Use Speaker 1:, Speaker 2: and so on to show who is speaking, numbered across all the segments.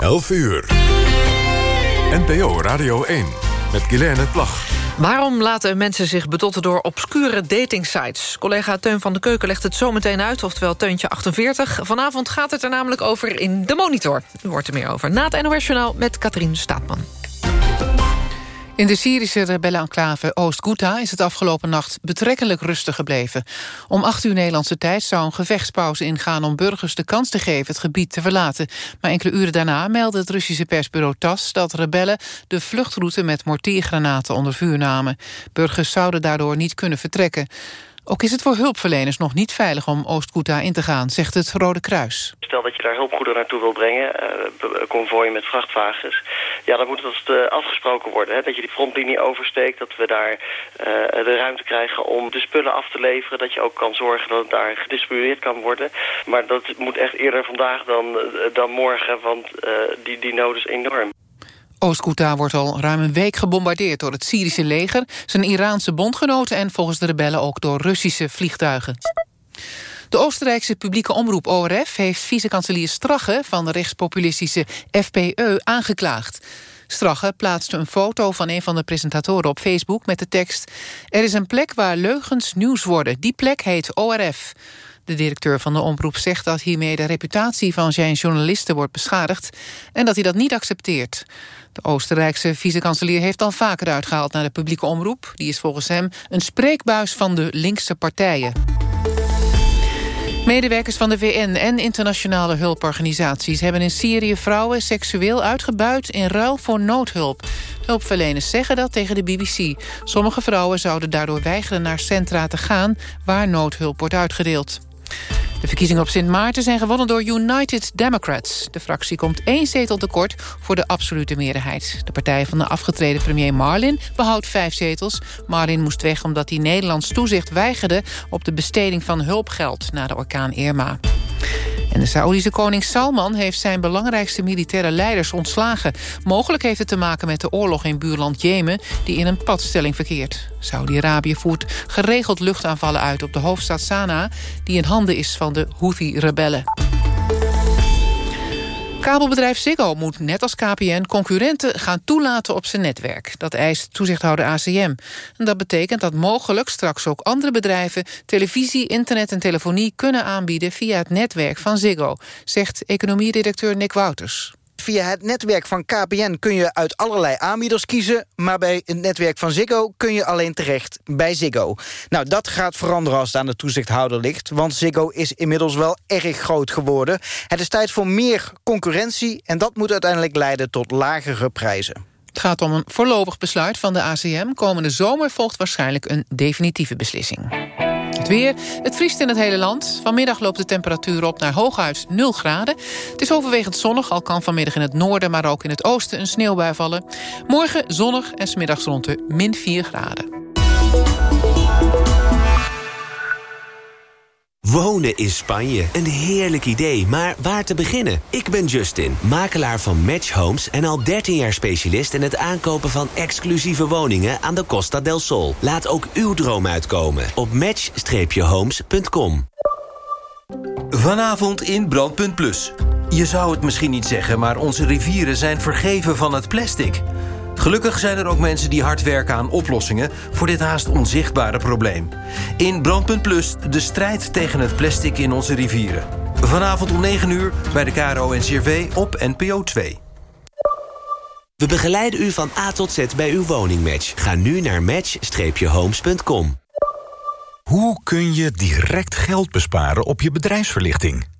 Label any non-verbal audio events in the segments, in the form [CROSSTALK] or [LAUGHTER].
Speaker 1: 11 uur. NPO Radio 1 met Guilaine Plag.
Speaker 2: Waarom laten mensen zich bedotten door obscure datingsites? Collega Teun van de Keuken legt het zo meteen uit, oftewel Teuntje 48. Vanavond gaat het er namelijk over in de Monitor. U hoort er meer over na het NOS met Katrien Staatman. In de Syrische rebellenenclave Oost-Ghouta is het afgelopen nacht betrekkelijk rustig gebleven. Om acht uur Nederlandse tijd zou een gevechtspauze ingaan om burgers de kans te geven het gebied te verlaten. Maar enkele uren daarna meldde het Russische persbureau TAS dat rebellen de vluchtroute met mortiergranaten onder vuur namen. Burgers zouden daardoor niet kunnen vertrekken. Ook is het voor hulpverleners nog niet veilig om Oost-Ghouta in te gaan, zegt het Rode Kruis.
Speaker 3: Stel dat je daar hulpgoederen naartoe wil brengen, uh, met vrachtwagens. Ja, dan moet uh, afgesproken worden. Hè? Dat je die frontlinie oversteekt, dat we daar uh, de ruimte krijgen om de spullen af te leveren. Dat je ook kan zorgen dat het daar gedistribueerd kan worden. Maar dat moet echt eerder vandaag dan, dan morgen, want die, die nood is enorm.
Speaker 2: Oost-Ghouta wordt al ruim een week gebombardeerd door het Syrische leger... zijn Iraanse bondgenoten en volgens de rebellen ook door Russische vliegtuigen. De Oostenrijkse publieke omroep ORF heeft vicekanselier Strache... van de rechtspopulistische FPE aangeklaagd. Strache plaatste een foto van een van de presentatoren op Facebook... met de tekst... Er is een plek waar leugens nieuws worden. Die plek heet ORF. De directeur van de omroep zegt dat hiermee de reputatie van zijn journalisten wordt beschadigd en dat hij dat niet accepteert. Oostenrijkse vicekanselier heeft al vaker uitgehaald naar de publieke omroep. Die is volgens hem een spreekbuis van de linkse partijen. Medewerkers van de VN en internationale hulporganisaties... hebben in Syrië vrouwen seksueel uitgebuit in ruil voor noodhulp. Hulpverleners zeggen dat tegen de BBC. Sommige vrouwen zouden daardoor weigeren naar centra te gaan... waar noodhulp wordt uitgedeeld. De verkiezingen op Sint Maarten zijn gewonnen door United Democrats. De fractie komt één zetel tekort voor de absolute meerderheid. De partij van de afgetreden premier Marlin behoudt vijf zetels. Marlin moest weg omdat hij Nederlands toezicht weigerde... op de besteding van hulpgeld na de orkaan Irma. En de Saoedische koning Salman heeft zijn belangrijkste militaire leiders ontslagen. Mogelijk heeft het te maken met de oorlog in buurland Jemen... die in een padstelling verkeert. Saudi-Arabië voert geregeld luchtaanvallen uit op de hoofdstad Sanaa... die in handen is van de Houthi-rebellen. Kabelbedrijf Ziggo moet net als KPN concurrenten gaan toelaten op zijn netwerk. Dat eist toezichthouder ACM. En dat betekent dat mogelijk straks ook andere bedrijven... televisie, internet en telefonie kunnen aanbieden via het netwerk van Ziggo... zegt economieredacteur Nick Wouters.
Speaker 4: Via het netwerk van KPN kun je uit allerlei aanbieders kiezen... maar bij het netwerk van Ziggo kun je alleen terecht bij Ziggo. Nou, dat gaat veranderen als het aan de toezichthouder ligt... want Ziggo is inmiddels wel erg groot geworden. Het is tijd voor meer concurrentie... en dat moet uiteindelijk leiden tot lagere prijzen.
Speaker 2: Het gaat om een voorlopig besluit van de ACM. Komende zomer volgt waarschijnlijk een definitieve beslissing. Het weer. Het vriest in het hele land. Vanmiddag loopt de temperatuur op naar hooguit 0 graden. Het is overwegend zonnig, al kan vanmiddag in het noorden... maar ook in het oosten een sneeuwbui vallen. Morgen zonnig en smiddags rond de min 4 graden.
Speaker 5: Wonen in Spanje. Een heerlijk idee, maar waar te beginnen? Ik ben Justin, makelaar van Match Homes... en al 13 jaar specialist in het aankopen van exclusieve woningen... aan de Costa del Sol. Laat ook uw droom uitkomen op match-homes.com.
Speaker 6: Vanavond in Brandpunt Plus. Je zou het misschien niet zeggen, maar onze rivieren zijn vergeven van het plastic... Gelukkig zijn er ook mensen die hard werken aan oplossingen... voor dit haast onzichtbare probleem. In Brandpunt Plus de strijd tegen het plastic in onze rivieren. Vanavond om 9 uur bij de KRO-NCRV op NPO 2.
Speaker 5: We begeleiden u van A tot Z bij uw woningmatch. Ga nu naar match-homes.com.
Speaker 7: Hoe kun je direct geld besparen op je bedrijfsverlichting?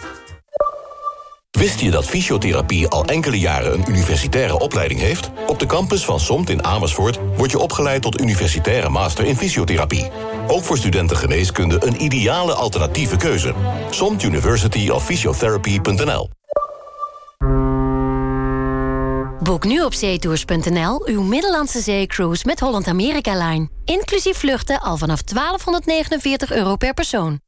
Speaker 8: Wist je dat fysiotherapie al enkele jaren een universitaire opleiding heeft? Op de campus van SOMT in Amersfoort word je opgeleid tot universitaire master in fysiotherapie. Ook voor studenten geneeskunde een ideale alternatieve keuze. SOMT University of Physiotherapy.nl
Speaker 9: Boek nu op zeetours.nl uw Middellandse zeecruise met Holland America Line. Inclusief vluchten al vanaf 1249 euro per persoon.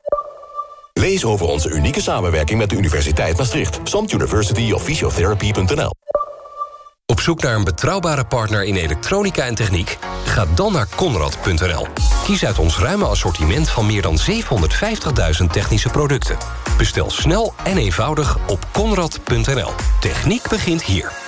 Speaker 8: Lees over onze unieke samenwerking met de Universiteit Maastricht. Samt University of Physiotherapy.nl
Speaker 10: Op zoek naar een betrouwbare partner in elektronica en techniek? Ga dan naar Conrad.nl. Kies uit ons ruime assortiment van meer dan 750.000 technische producten. Bestel snel en eenvoudig op Conrad.nl. Techniek begint hier.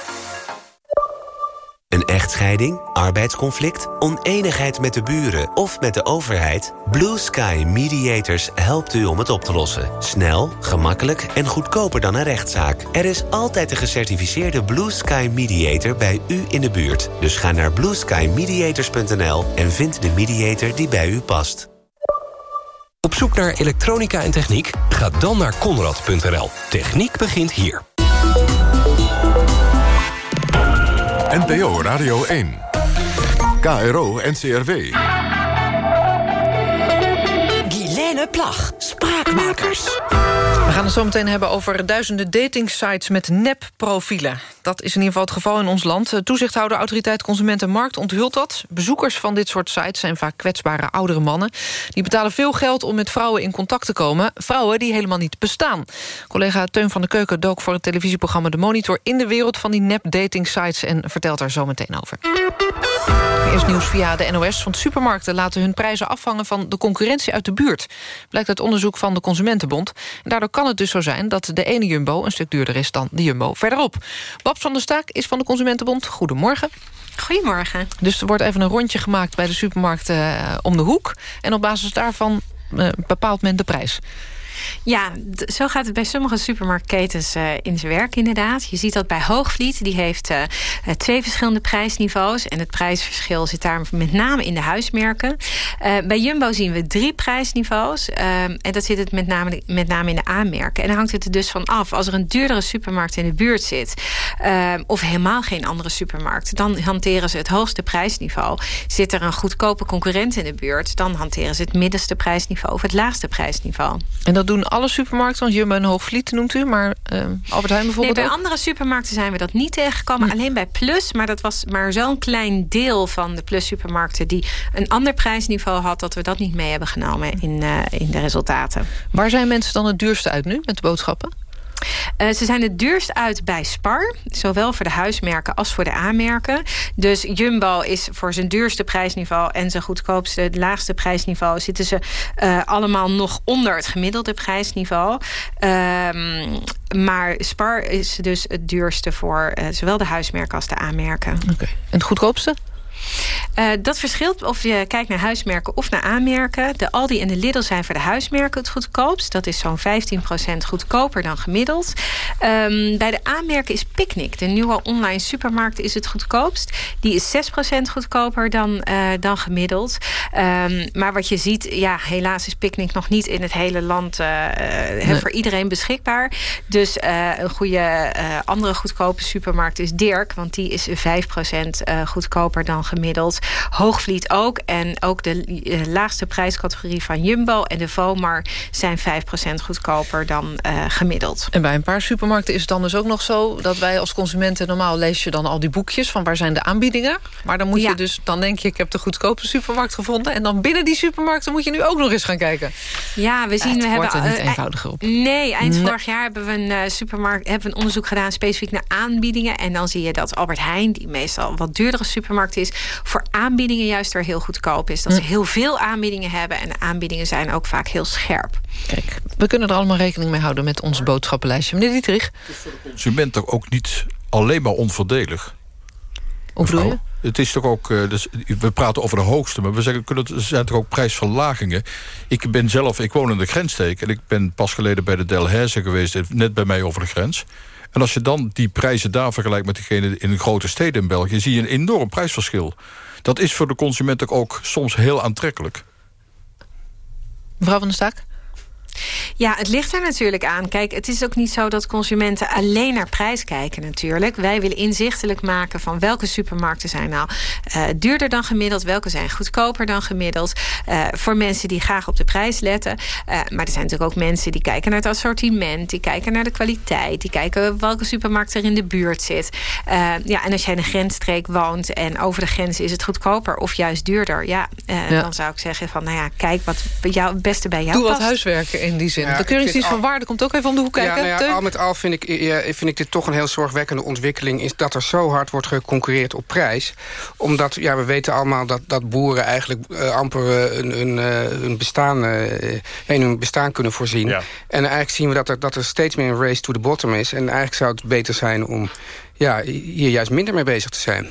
Speaker 5: Een echtscheiding, arbeidsconflict, oneenigheid met de buren of met de overheid? Blue Sky Mediators helpt u om het op te lossen. Snel, gemakkelijk en goedkoper dan een rechtszaak. Er is altijd een gecertificeerde Blue Sky Mediator bij u in de buurt. Dus ga naar blueskymediators.nl en vind de mediator die bij u past.
Speaker 10: Op zoek naar elektronica en techniek? Ga dan naar Conrad.nl. Techniek begint hier.
Speaker 1: NPO Radio 1. KRO NCRW.
Speaker 11: Guilaine Plag, Spraakmakers.
Speaker 12: We gaan het zo meteen hebben over duizenden datingsites met nep-profielen. Dat is in ieder geval het geval in ons land. De toezichthouder Autoriteit Consumentenmarkt onthult dat. Bezoekers van dit soort sites zijn vaak kwetsbare oudere mannen. Die betalen veel geld om met vrouwen in contact te komen. Vrouwen die helemaal niet bestaan. Collega Teun van de Keuken dook voor het televisieprogramma De Monitor... in de wereld van die nep-datingsites en vertelt daar zo meteen over. Eerst nieuws via de NOS, want supermarkten laten hun prijzen afhangen van de concurrentie uit de buurt. Blijkt uit onderzoek van de Consumentenbond. En daardoor kan het dus zo zijn dat de ene Jumbo een stuk duurder is dan de Jumbo verderop. Babs van der Staak is van de Consumentenbond. Goedemorgen.
Speaker 13: Goedemorgen.
Speaker 12: Dus er wordt even een rondje gemaakt bij de supermarkt uh, om de hoek. En op basis daarvan uh, bepaalt men de prijs.
Speaker 13: Ja, zo gaat het bij sommige supermarktketens uh, in zijn werk inderdaad. Je ziet dat bij Hoogvliet, die heeft uh, twee verschillende prijsniveaus. En het prijsverschil zit daar met name in de huismerken. Bij Jumbo zien we drie prijsniveaus. en dat zit het met name, met name in de aanmerken. En dan hangt het er dus van af. Als er een duurdere supermarkt in de buurt zit... of helemaal geen andere supermarkt... dan hanteren ze het hoogste prijsniveau. Zit er een goedkope concurrent in de buurt... dan hanteren ze het middenste prijsniveau of het laagste prijsniveau.
Speaker 12: En dat doen alle supermarkten, want Jumbo en Hoogvliet noemt u... maar uh, Albert Heijn bijvoorbeeld
Speaker 13: Nee, bij
Speaker 12: ook?
Speaker 13: andere supermarkten zijn we dat niet tegengekomen. Hm. Alleen bij Plus, maar dat was maar zo'n klein deel van de Plus supermarkten... die een ander prijsniveau had, dat we dat niet mee hebben genomen in, uh, in de resultaten.
Speaker 12: Waar zijn mensen dan het duurste uit nu met de boodschappen?
Speaker 13: Uh, ze zijn het duurst uit bij Spar. Zowel voor de huismerken als voor de aanmerken. Dus Jumbo is voor zijn duurste prijsniveau... en zijn goedkoopste, het laagste prijsniveau... zitten ze uh, allemaal nog onder het gemiddelde prijsniveau. Uh, maar Spar is dus het duurste voor uh, zowel de huismerken als de aanmerken.
Speaker 12: Oké. En het goedkoopste?
Speaker 13: Uh, dat verschilt of je kijkt naar huismerken of naar aanmerken. De Aldi en de Lidl zijn voor de huismerken het goedkoopst. Dat is zo'n 15% goedkoper dan gemiddeld. Um, bij de aanmerken is Picnic, de nieuwe online supermarkt, is het goedkoopst. Die is 6% goedkoper dan, uh, dan gemiddeld. Um, maar wat je ziet, ja, helaas is Picnic nog niet in het hele land uh, nee. voor iedereen beschikbaar. Dus een goede andere goedkope supermarkt is Dirk, want die is 5% goedkoper dan gemiddeld. Hoogvliet ook. En ook de uh, laagste prijscategorie van Jumbo en de Vomar zijn 5% goedkoper dan uh, gemiddeld.
Speaker 12: En bij een paar supermarkten is het dan dus ook nog zo... dat wij als consumenten normaal lees je dan al die boekjes... van waar zijn de aanbiedingen. Maar dan moet ja. je dus, dan denk je, ik heb de goedkope supermarkt gevonden... en dan binnen die supermarkten moet je nu ook nog eens gaan kijken.
Speaker 13: Ja, we zien...
Speaker 12: het
Speaker 13: we
Speaker 12: wordt
Speaker 13: hebben,
Speaker 12: er niet eenvoudiger op.
Speaker 13: Nee, eind nee. vorig jaar hebben we een uh, supermarkt... hebben we een onderzoek gedaan specifiek naar aanbiedingen... en dan zie je dat Albert Heijn, die meestal wat duurdere supermarkt is... voor aanbiedingen juist weer heel goedkoop is. Dat ze heel veel aanbiedingen hebben. En de aanbiedingen zijn ook vaak heel scherp.
Speaker 12: Kijk, we kunnen er allemaal rekening mee houden met ons boodschappenlijstje. Meneer Dietrich.
Speaker 14: Het is voor de consument toch ook niet alleen maar onvoordelig?
Speaker 12: Hoe bedoel je?
Speaker 14: Het is toch ook, dus we praten over de hoogste, maar we zeggen, kunnen, er zijn toch ook prijsverlagingen. Ik ben zelf, ik woon in de grenssteek en ik ben pas geleden bij de Delhaize geweest, net bij mij over de grens. En als je dan die prijzen daar vergelijkt met degene in de grote steden in België... zie je een enorm prijsverschil. Dat is voor de consument ook soms heel aantrekkelijk.
Speaker 12: Mevrouw van der Staak?
Speaker 13: Ja, het ligt er natuurlijk aan. Kijk, het is ook niet zo dat consumenten alleen naar prijs kijken natuurlijk. Wij willen inzichtelijk maken van welke supermarkten zijn nou uh, duurder dan gemiddeld. Welke zijn goedkoper dan gemiddeld. Uh, voor mensen die graag op de prijs letten. Uh, maar er zijn natuurlijk ook mensen die kijken naar het assortiment. Die kijken naar de kwaliteit. Die kijken welke supermarkt er in de buurt zit. ja, en als jij in een grensstreek woont en over de grens is het goedkoper of juist duurder. Ja, ja. dan zou ik zeggen van nou ja, kijk wat jou, het beste bij jou
Speaker 12: Doe
Speaker 13: past.
Speaker 12: wat huiswerken in die zin.
Speaker 15: Ja,
Speaker 12: de keuringsdienst van waarde komt ook even om de hoek kijken.
Speaker 15: Ja, nou ja, al met al vind ik, ja, vind ik dit toch een heel zorgwekkende ontwikkeling... is dat er zo hard wordt geconcurreerd op prijs. Omdat, ja, we weten allemaal dat, dat boeren eigenlijk eh, amper eh, een, een, eh, hun, bestaan, eh, in hun bestaan kunnen voorzien. En eigenlijk zien we dat er, dat er steeds meer een race to the bottom is. En eigenlijk zou het beter zijn om ja, hier juist minder mee bezig te zijn.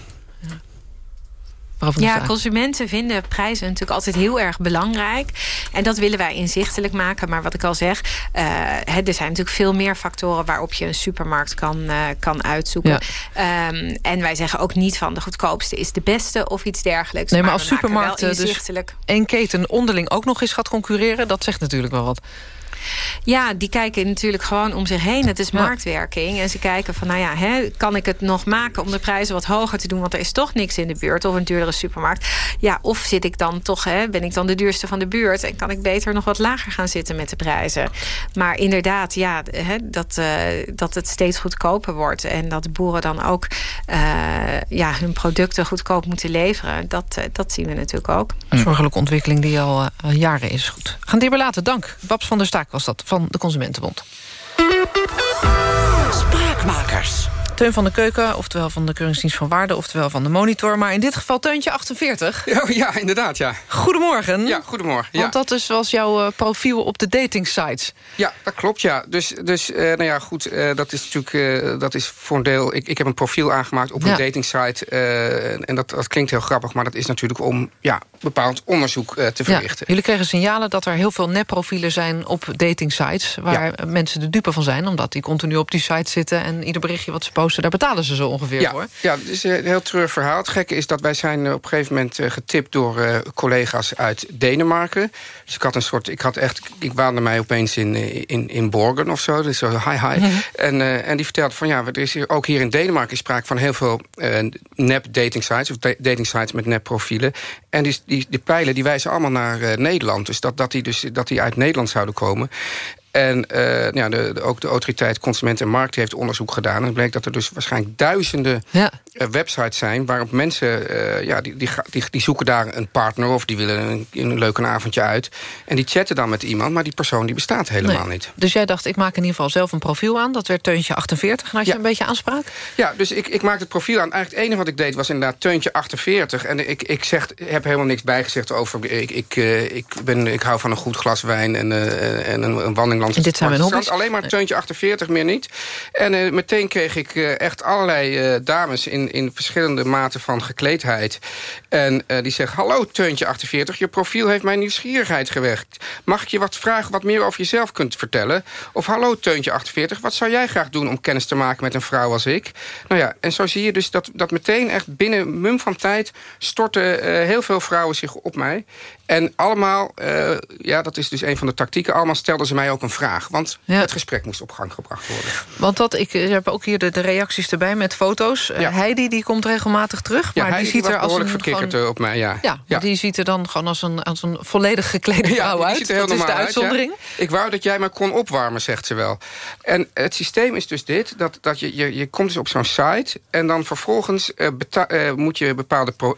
Speaker 13: Ja, consumenten vinden prijzen natuurlijk altijd heel erg belangrijk. En dat willen wij inzichtelijk maken. Maar wat ik al zeg, uh, er zijn natuurlijk veel meer factoren... waarop je een supermarkt kan, uh, kan uitzoeken. Ja. Um, en wij zeggen ook niet van de goedkoopste is de beste of iets dergelijks.
Speaker 12: Nee, maar, maar als supermarkten dus één keten onderling ook nog eens gaat concurreren... dat zegt natuurlijk wel wat.
Speaker 13: Ja, die kijken natuurlijk gewoon om zich heen. Het is marktwerking. En ze kijken van, nou ja, hè, kan ik het nog maken om de prijzen wat hoger te doen? Want er is toch niks in de buurt. Of een duurdere supermarkt. Ja, of zit ik dan toch, hè, ben ik dan de duurste van de buurt? En kan ik beter nog wat lager gaan zitten met de prijzen? Maar inderdaad, ja, hè, dat, uh, dat het steeds goedkoper wordt. En dat de boeren dan ook uh, ja, hun producten goedkoop moeten leveren. Dat, uh, dat zien we natuurlijk ook.
Speaker 12: Een zorgelijke ontwikkeling die al jaren is. Goed. Gaan het laten. Dank. Babs van der Staak was dat, van de Consumentenbond.
Speaker 11: Spraakmakers.
Speaker 12: Teun van de Keuken, oftewel van de Keuringsdienst van Waarde... oftewel van de Monitor, maar in dit geval Teuntje 48.
Speaker 15: Ja, ja inderdaad, ja.
Speaker 12: Goedemorgen.
Speaker 15: Ja, goedemorgen. Ja.
Speaker 12: Want dat is, was jouw uh, profiel op de datingsites.
Speaker 15: Ja, dat klopt, ja. Dus, dus uh, nou ja, goed, uh, dat is natuurlijk dat is voor een deel... Ik, ik heb een profiel aangemaakt op ja. een datingsite. en dat, dat klinkt heel grappig, maar dat is natuurlijk om ja, bepaald onderzoek te verrichten.
Speaker 12: Ja, jullie kregen signalen dat er heel veel nepprofielen zijn op datingsites... waar ja. mensen de dupe van zijn, omdat die continu op die site zitten... en ieder berichtje wat ze posten, daar betalen ze zo ongeveer
Speaker 15: ja,
Speaker 12: voor.
Speaker 15: Ja, het is een heel treurig verhaal. Het gekke is dat wij zijn op een gegeven moment getipt door uh, collega's uit Denemarken. Dus ik had een soort, ik had echt, ik waande mij opeens in, in, in Borgen of zo. Dus zo hi hi. Mm -hmm. en, uh, en die vertelde van ja, er is hier, ook hier in Denemarken sprake van heel veel nep dating sites of dating sites met nep profielen. En die, die, die pijlen die wijzen allemaal naar Nederland. Dus dat, dat, die dus dat die uit Nederland zouden komen. En uh, ja, de, de, ook de autoriteit Consument en Markt heeft onderzoek gedaan. En het bleek dat er dus waarschijnlijk duizenden ja. uh, websites zijn... waarop mensen, uh, ja, die, die, die, die, zoeken daar een partner... of die willen een, een leuk een avondje uit. En die chatten dan met iemand, maar die persoon die bestaat helemaal nee. niet.
Speaker 12: Dus jij dacht, ik maak in ieder geval zelf een profiel aan. Dat werd Teuntje 48. En had je een beetje aanspraak?
Speaker 15: Ja, dus ik, ik maakte het profiel aan. Eigenlijk het enige wat ik deed was inderdaad Teuntje 48. En ik, ik zeg, heb helemaal niks bijgezegd over... Ik, ik, ik, ben, ik hou van een goed glas wijn en, en een, een wandeling
Speaker 12: en dit zijn mijn hobby's?
Speaker 15: Alleen maar Teuntje 48, meer niet. En uh, meteen kreeg ik uh, echt allerlei uh, dames in, in verschillende maten van gekleedheid. En die zeggen, hallo Teuntje 48, je profiel heeft mijn nieuwsgierigheid gewekt. Mag ik je wat vragen wat meer over jezelf kunt vertellen? Of hallo Teuntje 48, wat zou jij graag doen om kennis te maken met een vrouw als ik? Nou ja, en zo zie je dus dat, dat meteen echt binnen mum van tijd... storten heel veel vrouwen zich op mij. En allemaal, ja, dat is dus een van de tactieken... allemaal stelden ze mij ook een vraag. Want ja. het gesprek moest op gang gebracht worden.
Speaker 12: Want dat, ik heb ook hier de, de reacties erbij met foto's. Ja. Uh, Heidi die komt regelmatig terug. Maar die ziet er als een
Speaker 15: verkikkerd gewoon, op mij, ja.
Speaker 12: Ja, die ziet er dan gewoon als een, als een volledig geklede vrouw uit.
Speaker 15: Ziet er heel
Speaker 12: dat is de uitzondering.
Speaker 15: Uit, Ik wou dat jij me kon opwarmen, zegt ze wel. En het systeem is dus dit. Dat, dat je, je, je komt dus op zo'n site. En dan vervolgens uh, moet je bepaalde pro,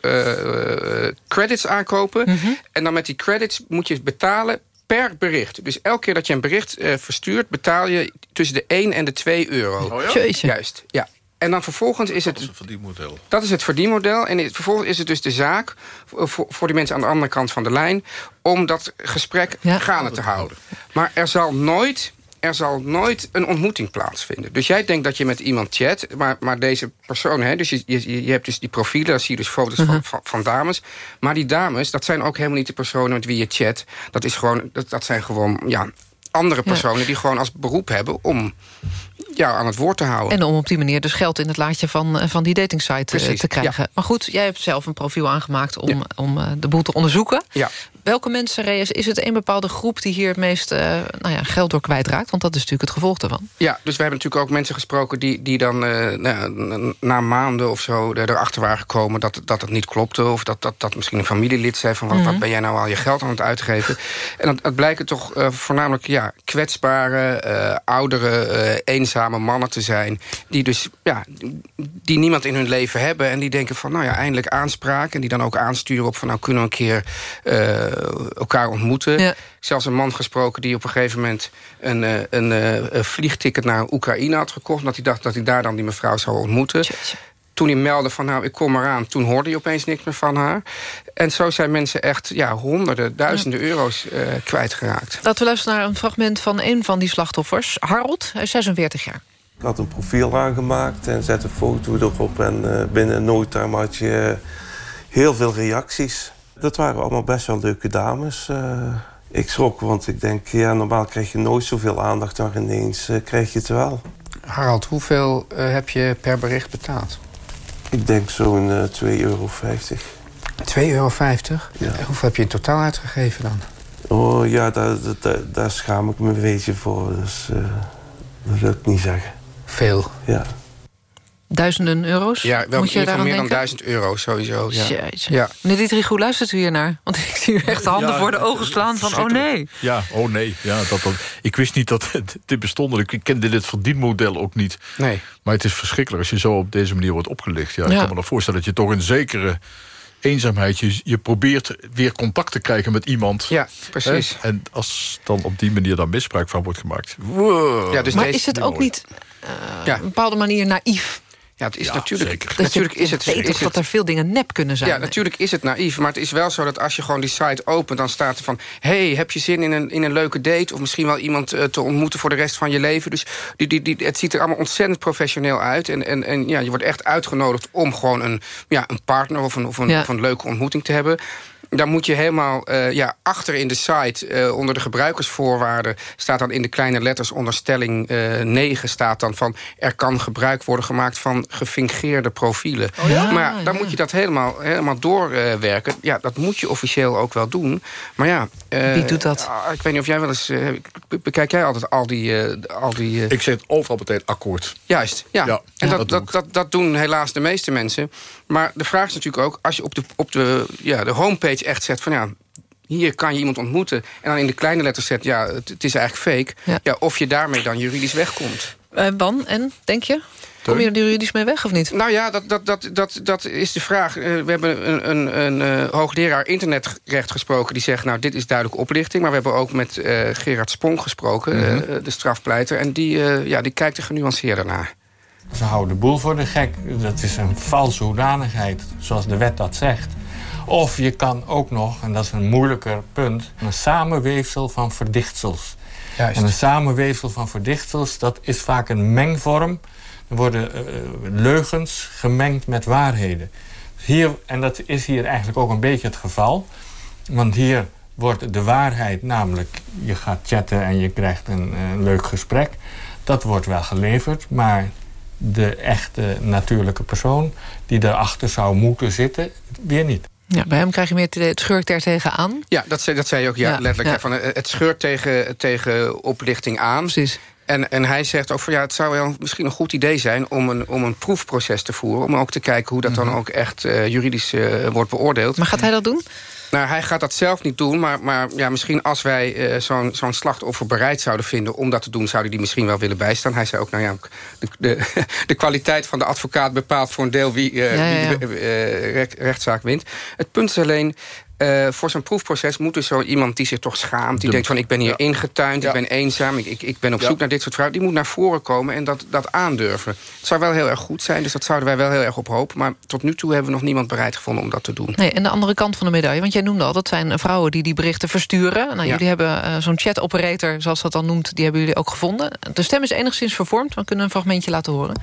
Speaker 15: credits aankopen. Mm -hmm. En dan met die credits moet je betalen per bericht. Dus elke keer dat je een bericht uh, verstuurt... betaal je tussen de 1 en de 2 euro.
Speaker 12: Oh ja?
Speaker 15: Juist, ja. En dan vervolgens is het...
Speaker 14: Dat is het verdienmodel.
Speaker 15: Dat is het verdienmodel. En vervolgens is het dus de zaak... voor, voor die mensen aan de andere kant van de lijn... om dat gesprek ja. gaande te houden. Maar er zal nooit er zal nooit een ontmoeting plaatsvinden. Dus jij denkt dat je met iemand chat, maar, maar deze persoon... Hè, dus je, je, je hebt dus die profielen, daar zie je dus foto's uh -huh. van, van, van, dames. Maar die dames, dat zijn ook helemaal niet de personen met wie je chat. Dat, is gewoon, dat, dat zijn gewoon ja, andere personen ja. die gewoon als beroep hebben... om ja, aan het woord te houden.
Speaker 12: En om op die manier dus geld in het laadje van, van die datingsite Precies, te krijgen. Ja. Maar goed, jij hebt zelf een profiel aangemaakt om, ja. om uh, de boel te onderzoeken.
Speaker 15: Ja.
Speaker 12: Welke mensen, Reyes, is het een bepaalde groep... die hier het meest uh, nou ja, geld door kwijtraakt? Want dat is natuurlijk het gevolg daarvan.
Speaker 15: Ja, dus we hebben natuurlijk ook mensen gesproken... die, die dan uh, nou, na maanden of zo erachter waren gekomen... dat, dat het niet klopte. Of dat, dat, dat misschien een familielid zei van... wat, mm -hmm. wat ben jij nou al je geld aan het uitgeven? En dat, dat blijken toch uh, voornamelijk ja, kwetsbare, oudere, eenzame mannen te zijn... die dus ja, die niemand in hun leven hebben... en die denken van, nou ja, eindelijk aanspraak... en die dan ook aansturen op van, nou kunnen we een keer... elkaar ontmoeten. Zelfs een man gesproken die op een gegeven moment... een, uh, een, een vliegticket naar Oekraïne had gekocht... omdat hij dacht dat hij daar dan die mevrouw zou ontmoeten. Toen hij meldde van nou, ik kom eraan... toen hoorde hij opeens niks meer van haar. En zo zijn mensen echt ja, honderden, duizenden euro's uh, kwijtgeraakt.
Speaker 12: Laten we luisteren naar een fragment van een van die slachtoffers. Harold, hij is 46 jaar.
Speaker 16: Ik had een profiel aangemaakt en zette een foto erop. En uh, binnen no time had je heel veel reacties. Dat waren allemaal best wel leuke dames. Uh, ik schrok, want ik denk, ja, normaal krijg je nooit zoveel aandacht... maar ineens uh, krijg je het wel.
Speaker 15: Harald, hoeveel heb je per bericht betaald?
Speaker 16: Ik denk zo'n 2,50 euro.
Speaker 15: 2,50 euro? Ja. Hoeveel heb je in totaal uitgegeven dan?
Speaker 16: Oh ja, daar, daar, daar schaam ik me een beetje voor. Dus dat wil ik niet zeggen.
Speaker 15: Veel?
Speaker 16: Ja.
Speaker 12: Duizenden euro's?
Speaker 15: Ja, wel
Speaker 12: Moet je
Speaker 15: meer
Speaker 12: denken?
Speaker 15: dan duizend euro sowieso. Ja.
Speaker 12: Jeetje.
Speaker 15: Ja.
Speaker 12: Meneer Dietrich, hoe luistert u hier naar? Want ik zie u echt de handen
Speaker 14: Ja,
Speaker 12: voor de ogen slaan van... oh nee.
Speaker 14: Ja, oh nee. Ja, dat, dat, ik wist niet dat [LAUGHS] dit bestond. Ik kende dit verdienmodel ook niet.
Speaker 15: Nee.
Speaker 14: Maar het is verschrikkelijk als je zo op deze manier wordt opgelicht. Ja, Ik
Speaker 12: Ja.
Speaker 14: kan me nog voorstellen dat je toch een zekere eenzaamheid... Je, je probeert weer contact te krijgen met iemand.
Speaker 15: Ja, precies.
Speaker 14: Hè? En als dan op die manier dan misbruik van wordt gemaakt... Wow.
Speaker 15: Ja, dus
Speaker 12: maar is het ook
Speaker 14: mooi.
Speaker 12: niet eh,
Speaker 15: Ja.
Speaker 12: op een bepaalde manier naïef?
Speaker 15: Ja, het is
Speaker 14: Ja,
Speaker 15: natuurlijk,
Speaker 14: zeker.
Speaker 15: Natuurlijk is het,
Speaker 12: weet
Speaker 15: is
Speaker 12: dat er veel dingen nep kunnen zijn?
Speaker 15: Ja, natuurlijk is het naïef. Maar het is wel zo dat als je gewoon die site opent... dan staat er van, hey, heb je zin in een, in een leuke date... of misschien wel iemand eh, te ontmoeten voor de rest van je leven. Dus die, die, die, het ziet er allemaal ontzettend professioneel uit. En, en, en ja, je wordt echt uitgenodigd om gewoon een, ja, een partner... of een, of, een,
Speaker 12: Ja.
Speaker 15: of een leuke ontmoeting te hebben. Dan moet je helemaal eh, ja, achter in de site, eh, onder de gebruikersvoorwaarden... staat dan in de kleine letters onder stelling eh 9 staat dan van... er kan gebruik worden gemaakt van gefingeerde profielen.
Speaker 12: ja?
Speaker 15: Maar dan
Speaker 12: ja.
Speaker 15: moet je dat helemaal, helemaal doorwerken. ja, dat moet je officieel ook wel doen. Maar ja... eh,
Speaker 12: Wie doet dat?
Speaker 15: ah, ik weet niet of jij wel eens... eh, be- bekijk jij altijd al die... eh, al die eh,
Speaker 14: Ik zeg overal meteen akkoord.
Speaker 15: Juist, ja.
Speaker 14: Ja,
Speaker 15: en
Speaker 14: ja,
Speaker 15: dat,
Speaker 14: dat doe
Speaker 15: dat, dat, dat doen helaas de meeste mensen. Maar de vraag is natuurlijk ook... als je op de, op de, ja, de homepage echt zet van... ja, hier kan je iemand ontmoeten... en dan in de kleine letters zet... ja, het, het is eigenlijk fake...
Speaker 12: Ja.
Speaker 15: Ja. of je daarmee dan juridisch wegkomt.
Speaker 12: Eh, Ban, en, denk je? Kom je er juridisch mee weg of niet?
Speaker 15: Nou ja, dat, dat, dat, dat, dat is de vraag. Eh, we hebben een, een, een eh, hoogleraar internetrecht gesproken... die zegt, nou, dit is duidelijk oplichting. Maar we hebben ook met eh, Gerard Spong gesproken,
Speaker 17: Mhm.
Speaker 15: eh, de strafpleiter... en die, eh, ja, die kijkt er genuanceerder naar.
Speaker 17: Ze houden de boel voor de gek. Dat is een valse hoedanigheid, zoals de wet dat zegt. Of je kan ook nog, en dat is een moeilijker punt... een samenweefsel van verdichtsels.
Speaker 15: Juist.
Speaker 17: En een samenweefsel van verdichtsels, dat is vaak een mengvorm. Er worden eh, leugens gemengd met waarheden. Hier, en dat is hier eigenlijk ook een beetje het geval. Want hier wordt de waarheid, namelijk je gaat chatten en je krijgt een, eh, leuk gesprek... dat wordt wel geleverd, maar de echte natuurlijke persoon... die daarachter zou moeten zitten, weer niet.
Speaker 12: Ja, bij hem krijg je meer het er tegenaan.
Speaker 15: Ja, dat zei, dat zei je ook ja,
Speaker 12: Ja,
Speaker 15: letterlijk.
Speaker 12: ja.
Speaker 15: Van, eh, het scheurt tegen, tegen oplichting aan.
Speaker 12: Precies.
Speaker 15: En, en hij zegt ook van ja, het zou wel misschien een goed idee zijn... om een, om een proefproces te voeren. Om ook te kijken hoe dat dan ook echt eh, juridisch eh, wordt beoordeeld.
Speaker 12: Maar gaat hij dat doen?
Speaker 15: Nou, hij gaat dat zelf niet doen. Maar, maar ja, misschien als wij eh, zo'n zo'n slachtoffer bereid zouden vinden... om dat te doen, zou hij die misschien wel willen bijstaan. Hij zei ook, nou ja, de, de, [LAUGHS] de kwaliteit van de advocaat bepaalt voor een deel... wie, eh,
Speaker 12: Ja, ja, ja.
Speaker 15: wie de eh, recht- rechtszaak wint. Het punt is alleen... eh, voor zo'n proefproces moet er zo iemand die zich toch schaamt... die
Speaker 14: De-
Speaker 15: denkt van ik ben hier
Speaker 14: ja.
Speaker 15: ingetuind,
Speaker 14: Ja.
Speaker 15: ik ben eenzaam... ik, ik, ik ben op
Speaker 14: Ja.
Speaker 15: zoek naar dit soort vrouwen... die moet naar voren komen en dat, dat aandurven. Het zou wel heel erg goed zijn, dus dat zouden wij wel heel erg op hopen. Maar tot nu toe hebben we nog niemand bereid gevonden om dat te doen.
Speaker 12: Nee, en de andere kant van de medaille, want jij noemde al... dat zijn vrouwen die die berichten versturen. Nou,
Speaker 15: Ja.
Speaker 12: Jullie hebben eh, zo'n chat-operator, zoals dat dan noemt... die hebben jullie ook gevonden. De stem is enigszins vervormd, we kunnen een fragmentje laten horen.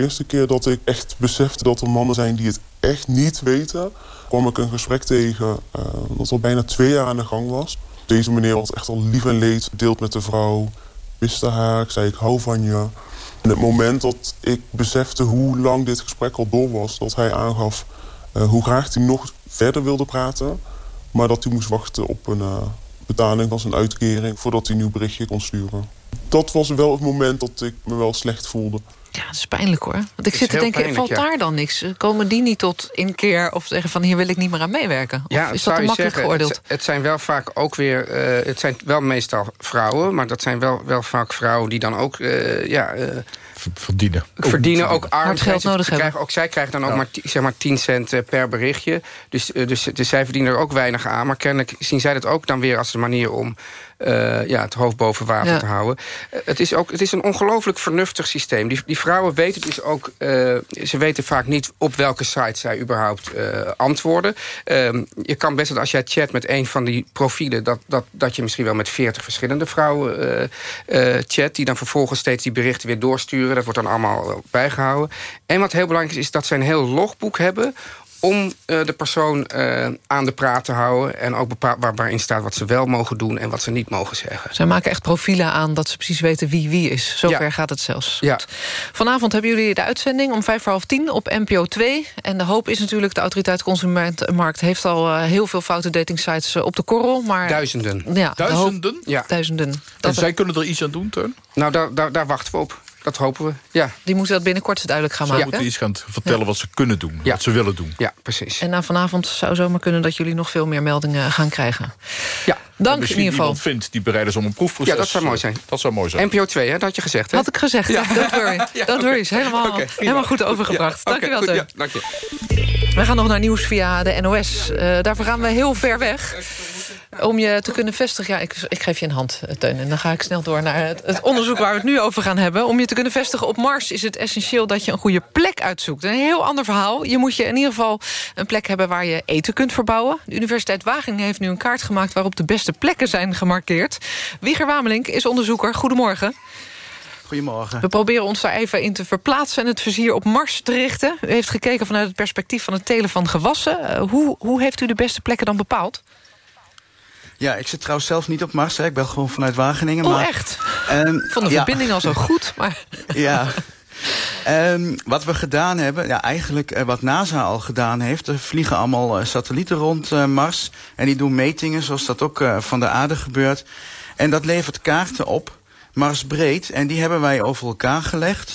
Speaker 18: Eerste keer dat ik echt besefte dat er mannen zijn die het echt niet weten... kwam ik een gesprek tegen eh, dat al bijna twee jaar aan de gang was. Deze meneer had echt al lief en leed deelt met de vrouw. Wiste haar, zei ik hou van je. En het moment dat ik besefte hoe lang dit gesprek al door was... dat hij aangaf eh, hoe graag hij nog verder wilde praten... maar dat hij moest wachten op een eh, betaling van zijn uitkering... voordat hij een nieuw berichtje kon sturen. Dat was wel het moment dat ik me wel slecht voelde.
Speaker 12: Ja, dat is pijnlijk hoor. Want ik zit te denken,
Speaker 15: pijnlijk,
Speaker 12: valt
Speaker 15: ja.
Speaker 12: daar dan niks? Komen die niet tot inkeer of zeggen van... hier wil ik niet meer aan meewerken? Of
Speaker 15: Ja,
Speaker 12: is dat te makkelijk
Speaker 15: zeggen,
Speaker 12: geoordeeld?
Speaker 15: Het, het zijn wel vaak ook weer... eh, het zijn wel meestal vrouwen, maar dat zijn wel, wel vaak vrouwen... die dan ook eh, ja, eh,
Speaker 14: verdienen.
Speaker 15: verdienen ook arm.
Speaker 12: Hard geld
Speaker 15: Ze
Speaker 12: nodig
Speaker 15: krijgen
Speaker 12: hebben.
Speaker 15: Ook zij krijgen dan ook
Speaker 14: Ja.
Speaker 15: maar, zeg maar 10 cent per berichtje. Dus, dus, dus zij verdienen er ook weinig aan. Maar kennelijk zien zij dat ook dan weer als een manier om eh, ja, het hoofd boven water
Speaker 12: Ja.
Speaker 15: te houden. Eh, het, is ook, het is een ongelooflijk vernuftig systeem. Die, die vrouwen weten dus ook... eh, ze weten vaak niet op welke site zij überhaupt antwoorden. Ehm, je kan best dat als jij chat met een van die profielen... dat, dat, dat je misschien wel met 40 verschillende vrouwen chat... die dan vervolgens steeds die berichten weer doorsturen. Dat wordt dan allemaal eh, bijgehouden. En wat heel belangrijk is, is dat zij een heel logboek hebben om eh, de persoon eh, aan de praat te houden... en ook waar, waarin staat wat ze wel mogen doen en wat ze niet mogen zeggen.
Speaker 12: Zij maken echt profielen aan dat ze precies weten wie wie is. Zover
Speaker 15: Ja.
Speaker 12: gaat het zelfs.
Speaker 15: Ja.
Speaker 12: Goed. Vanavond hebben jullie de uitzending om vijf voor half tien op NPO 2. En de hoop is natuurlijk, de autoriteit Consumentenmarkt... heeft al eh, heel veel foute datingsites op de korrel. Maar,
Speaker 15: Duizenden.
Speaker 12: Ja, de hoop-
Speaker 14: Duizenden?
Speaker 15: Ja.
Speaker 12: duizenden.
Speaker 14: En zij kunnen er iets aan doen, Teun?
Speaker 15: Nou, daar, daar, daar wachten we op. Dat hopen we, ja.
Speaker 12: Die moeten dat binnenkort duidelijk gaan
Speaker 14: Zij
Speaker 12: maken.
Speaker 14: moeten iets gaan vertellen wat ze kunnen doen.
Speaker 15: Ja.
Speaker 14: Wat ze willen doen.
Speaker 15: Ja, precies.
Speaker 12: En na vanavond zou zomaar kunnen dat jullie nog veel meer meldingen gaan krijgen.
Speaker 15: Ja.
Speaker 12: Dank in ieder geval.
Speaker 14: iemand vindt die bereid is om een proefproces...
Speaker 15: Ja, dat zou mooi zijn.
Speaker 14: eh, Dat zou mooi zijn.
Speaker 15: NPO 2, hè, dat had je gezegd, hè?
Speaker 12: Had ik gezegd,
Speaker 15: Ja.
Speaker 12: don't worry. Don't worry, is helemaal, helemaal goed overgebracht.
Speaker 15: Ja,
Speaker 12: Dank je wel,
Speaker 15: dank je.
Speaker 12: We gaan nog naar nieuws via de NOS. Eh, daarvoor gaan we heel ver weg. Om je te kunnen vestigen... Ja, ik, ik geef je een hand, eh, Teun. En dan ga ik snel door naar het, het onderzoek waar we het nu over gaan hebben. Om je te kunnen vestigen op Mars is het essentieel dat je een goede plek uitzoekt. Een heel ander verhaal. Je moet je in ieder geval een plek hebben waar je eten kunt verbouwen. De Universiteit Wageningen heeft nu een kaart gemaakt... waarop de beste plekken zijn gemarkeerd. Wieger Wamelink is onderzoeker. Goedemorgen.
Speaker 19: Goedemorgen.
Speaker 12: We proberen ons daar even in te verplaatsen... en het vizier op Mars te richten. U heeft gekeken vanuit het perspectief van het telen van gewassen. Eh, hoe, hoe heeft u de beste plekken dan bepaald?
Speaker 19: Ja, ik zit trouwens zelf niet op Mars. Hè. Ik ben gewoon vanuit Wageningen.
Speaker 12: Oh,
Speaker 19: maar,
Speaker 12: echt?
Speaker 19: Ehm,
Speaker 12: Ik vond de
Speaker 19: ja.
Speaker 12: verbinding al zo goed, maar... [LAUGHS]
Speaker 19: Ja. Ehm, wat we gedaan hebben, ja, eigenlijk eh, wat NASA al gedaan heeft... er vliegen allemaal eh, satellieten rond eh, Mars... en die doen metingen, zoals dat ook van de aarde gebeurt. En dat levert kaarten op, Mars breed... en die hebben wij over elkaar gelegd...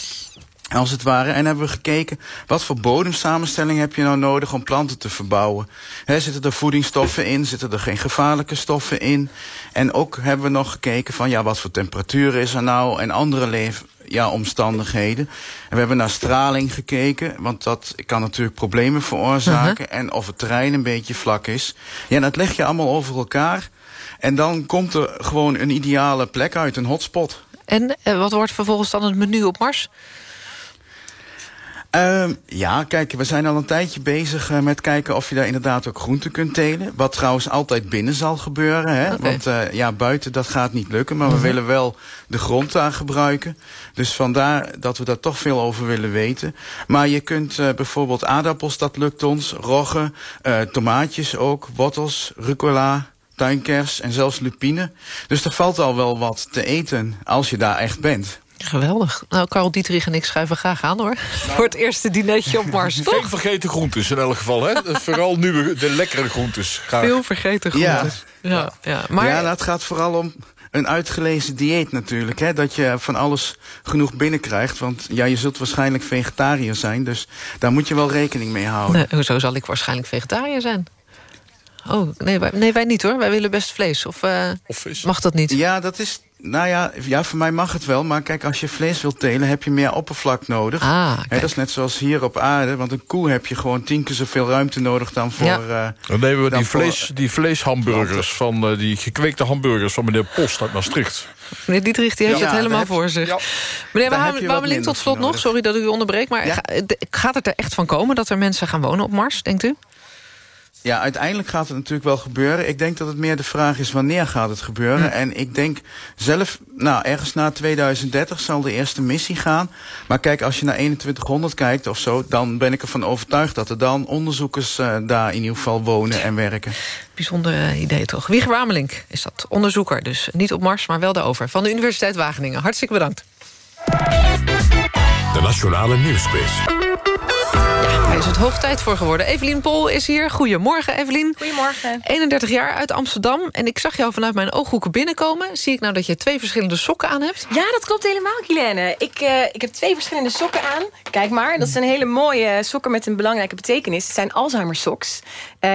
Speaker 19: Als het ware. En hebben we gekeken, wat voor bodemsamenstelling heb je nou nodig om planten te verbouwen? He, zitten er voedingsstoffen in? Zitten er geen gevaarlijke stoffen in? En ook hebben we nog gekeken van, ja, wat voor temperatuur is er nou? En andere leef, ja, omstandigheden. En we hebben naar straling gekeken, want dat kan natuurlijk problemen veroorzaken. En of het terrein een beetje vlak is. Ja, dat leg je allemaal over elkaar. En dan komt er gewoon een ideale plek uit, een hotspot.
Speaker 12: En eh, wat wordt vervolgens dan het menu op Mars?
Speaker 19: Ehm, ja, kijk, we zijn al een tijdje bezig eh, met kijken of je daar inderdaad ook groenten kunt telen. Wat trouwens altijd binnen zal gebeuren. Hè? Want eh, ja, buiten dat gaat niet lukken. Maar we
Speaker 12: Mhm.
Speaker 19: willen wel de grond daar gebruiken. Dus vandaar dat we daar toch veel over willen weten. Maar je kunt eh, bijvoorbeeld aardappels, dat lukt ons. Roggen, tomaatjes ook, wortels, rucola, tuinkers en zelfs lupine. Dus er valt al wel wat te eten als je daar echt bent.
Speaker 12: Geweldig. Nou, Karel Dietrich en ik schrijven graag aan, hoor. Voor het eerste dinertje op Mars,
Speaker 14: Geen
Speaker 12: toch?
Speaker 14: vergeten groentes in elk geval, hè? [LAUGHS] Vooral nu de lekkere groentes. Graag.
Speaker 12: Veel vergeten
Speaker 19: Ja.
Speaker 12: groentes. Ja, ja. Maar
Speaker 19: ja, nou, het gaat vooral om een uitgelezen dieet natuurlijk. Hè? Dat je van alles genoeg binnenkrijgt. Want ja, je zult waarschijnlijk vegetariër zijn. Dus daar moet je wel rekening mee houden.
Speaker 12: Nee, hoezo zal ik waarschijnlijk vegetariër zijn? Oh, nee wij, nee, wij niet hoor. Wij willen best vlees. Of, eh, mag dat niet?
Speaker 19: Ja, dat is... Nou ja, ja, voor mij mag het wel. Maar kijk, als je vlees wilt telen, heb je meer oppervlak nodig.
Speaker 12: Ah,
Speaker 19: Hè, dat is net zoals hier op aarde. Want een koe heb je gewoon tien keer zoveel ruimte nodig dan voor...
Speaker 12: Ja.
Speaker 19: eh,
Speaker 14: Dan nemen we
Speaker 19: dan
Speaker 14: die,
Speaker 19: voor-
Speaker 14: vlees, die vleeshamburgers van eh, die gekweekte hamburgers van meneer Post uit Maastricht.
Speaker 12: Meneer Dietrich die heeft
Speaker 19: Ja,
Speaker 12: het helemaal
Speaker 19: heb-
Speaker 12: voor zich.
Speaker 14: ja.
Speaker 12: Meneer
Speaker 19: Daar
Speaker 12: Wa-
Speaker 19: heb je wat
Speaker 12: Wamelink,
Speaker 19: minder
Speaker 12: tot slot nog. Sorry dat ik u onderbreek. Maar gaat het er echt van komen dat er mensen gaan wonen op Mars, denkt u?
Speaker 19: Ja, uiteindelijk gaat het natuurlijk wel gebeuren. Ik denk dat het meer de vraag is wanneer gaat het gebeuren. En ik denk zelf, nou, ergens na 2030 zal de eerste missie gaan. Maar kijk, als je naar 2100 kijkt of zo... dan ben ik ervan overtuigd dat er dan onderzoekers eh, daar in ieder geval wonen en werken.
Speaker 12: Bijzonder idee toch. Wieger Wamelink is dat. Onderzoeker dus. Niet op Mars, maar wel daarover. Van de Universiteit Wageningen. Hartstikke bedankt.
Speaker 1: De Nationale Nieuwsquiz.
Speaker 12: Daar is het hoog tijd voor geworden. Evelien Pol is hier. Goedemorgen, Evelien.
Speaker 20: Goedemorgen.
Speaker 12: 31 jaar uit Amsterdam. En ik zag jou vanuit mijn ooghoeken binnenkomen. Zie ik nou dat je twee verschillende sokken aan hebt?
Speaker 20: Ja, dat klopt helemaal, Kilene. Ik, uh, ik heb twee verschillende sokken aan. Kijk maar, dat zijn hele mooie sokken met een belangrijke betekenis. Het zijn Alzheimer socks.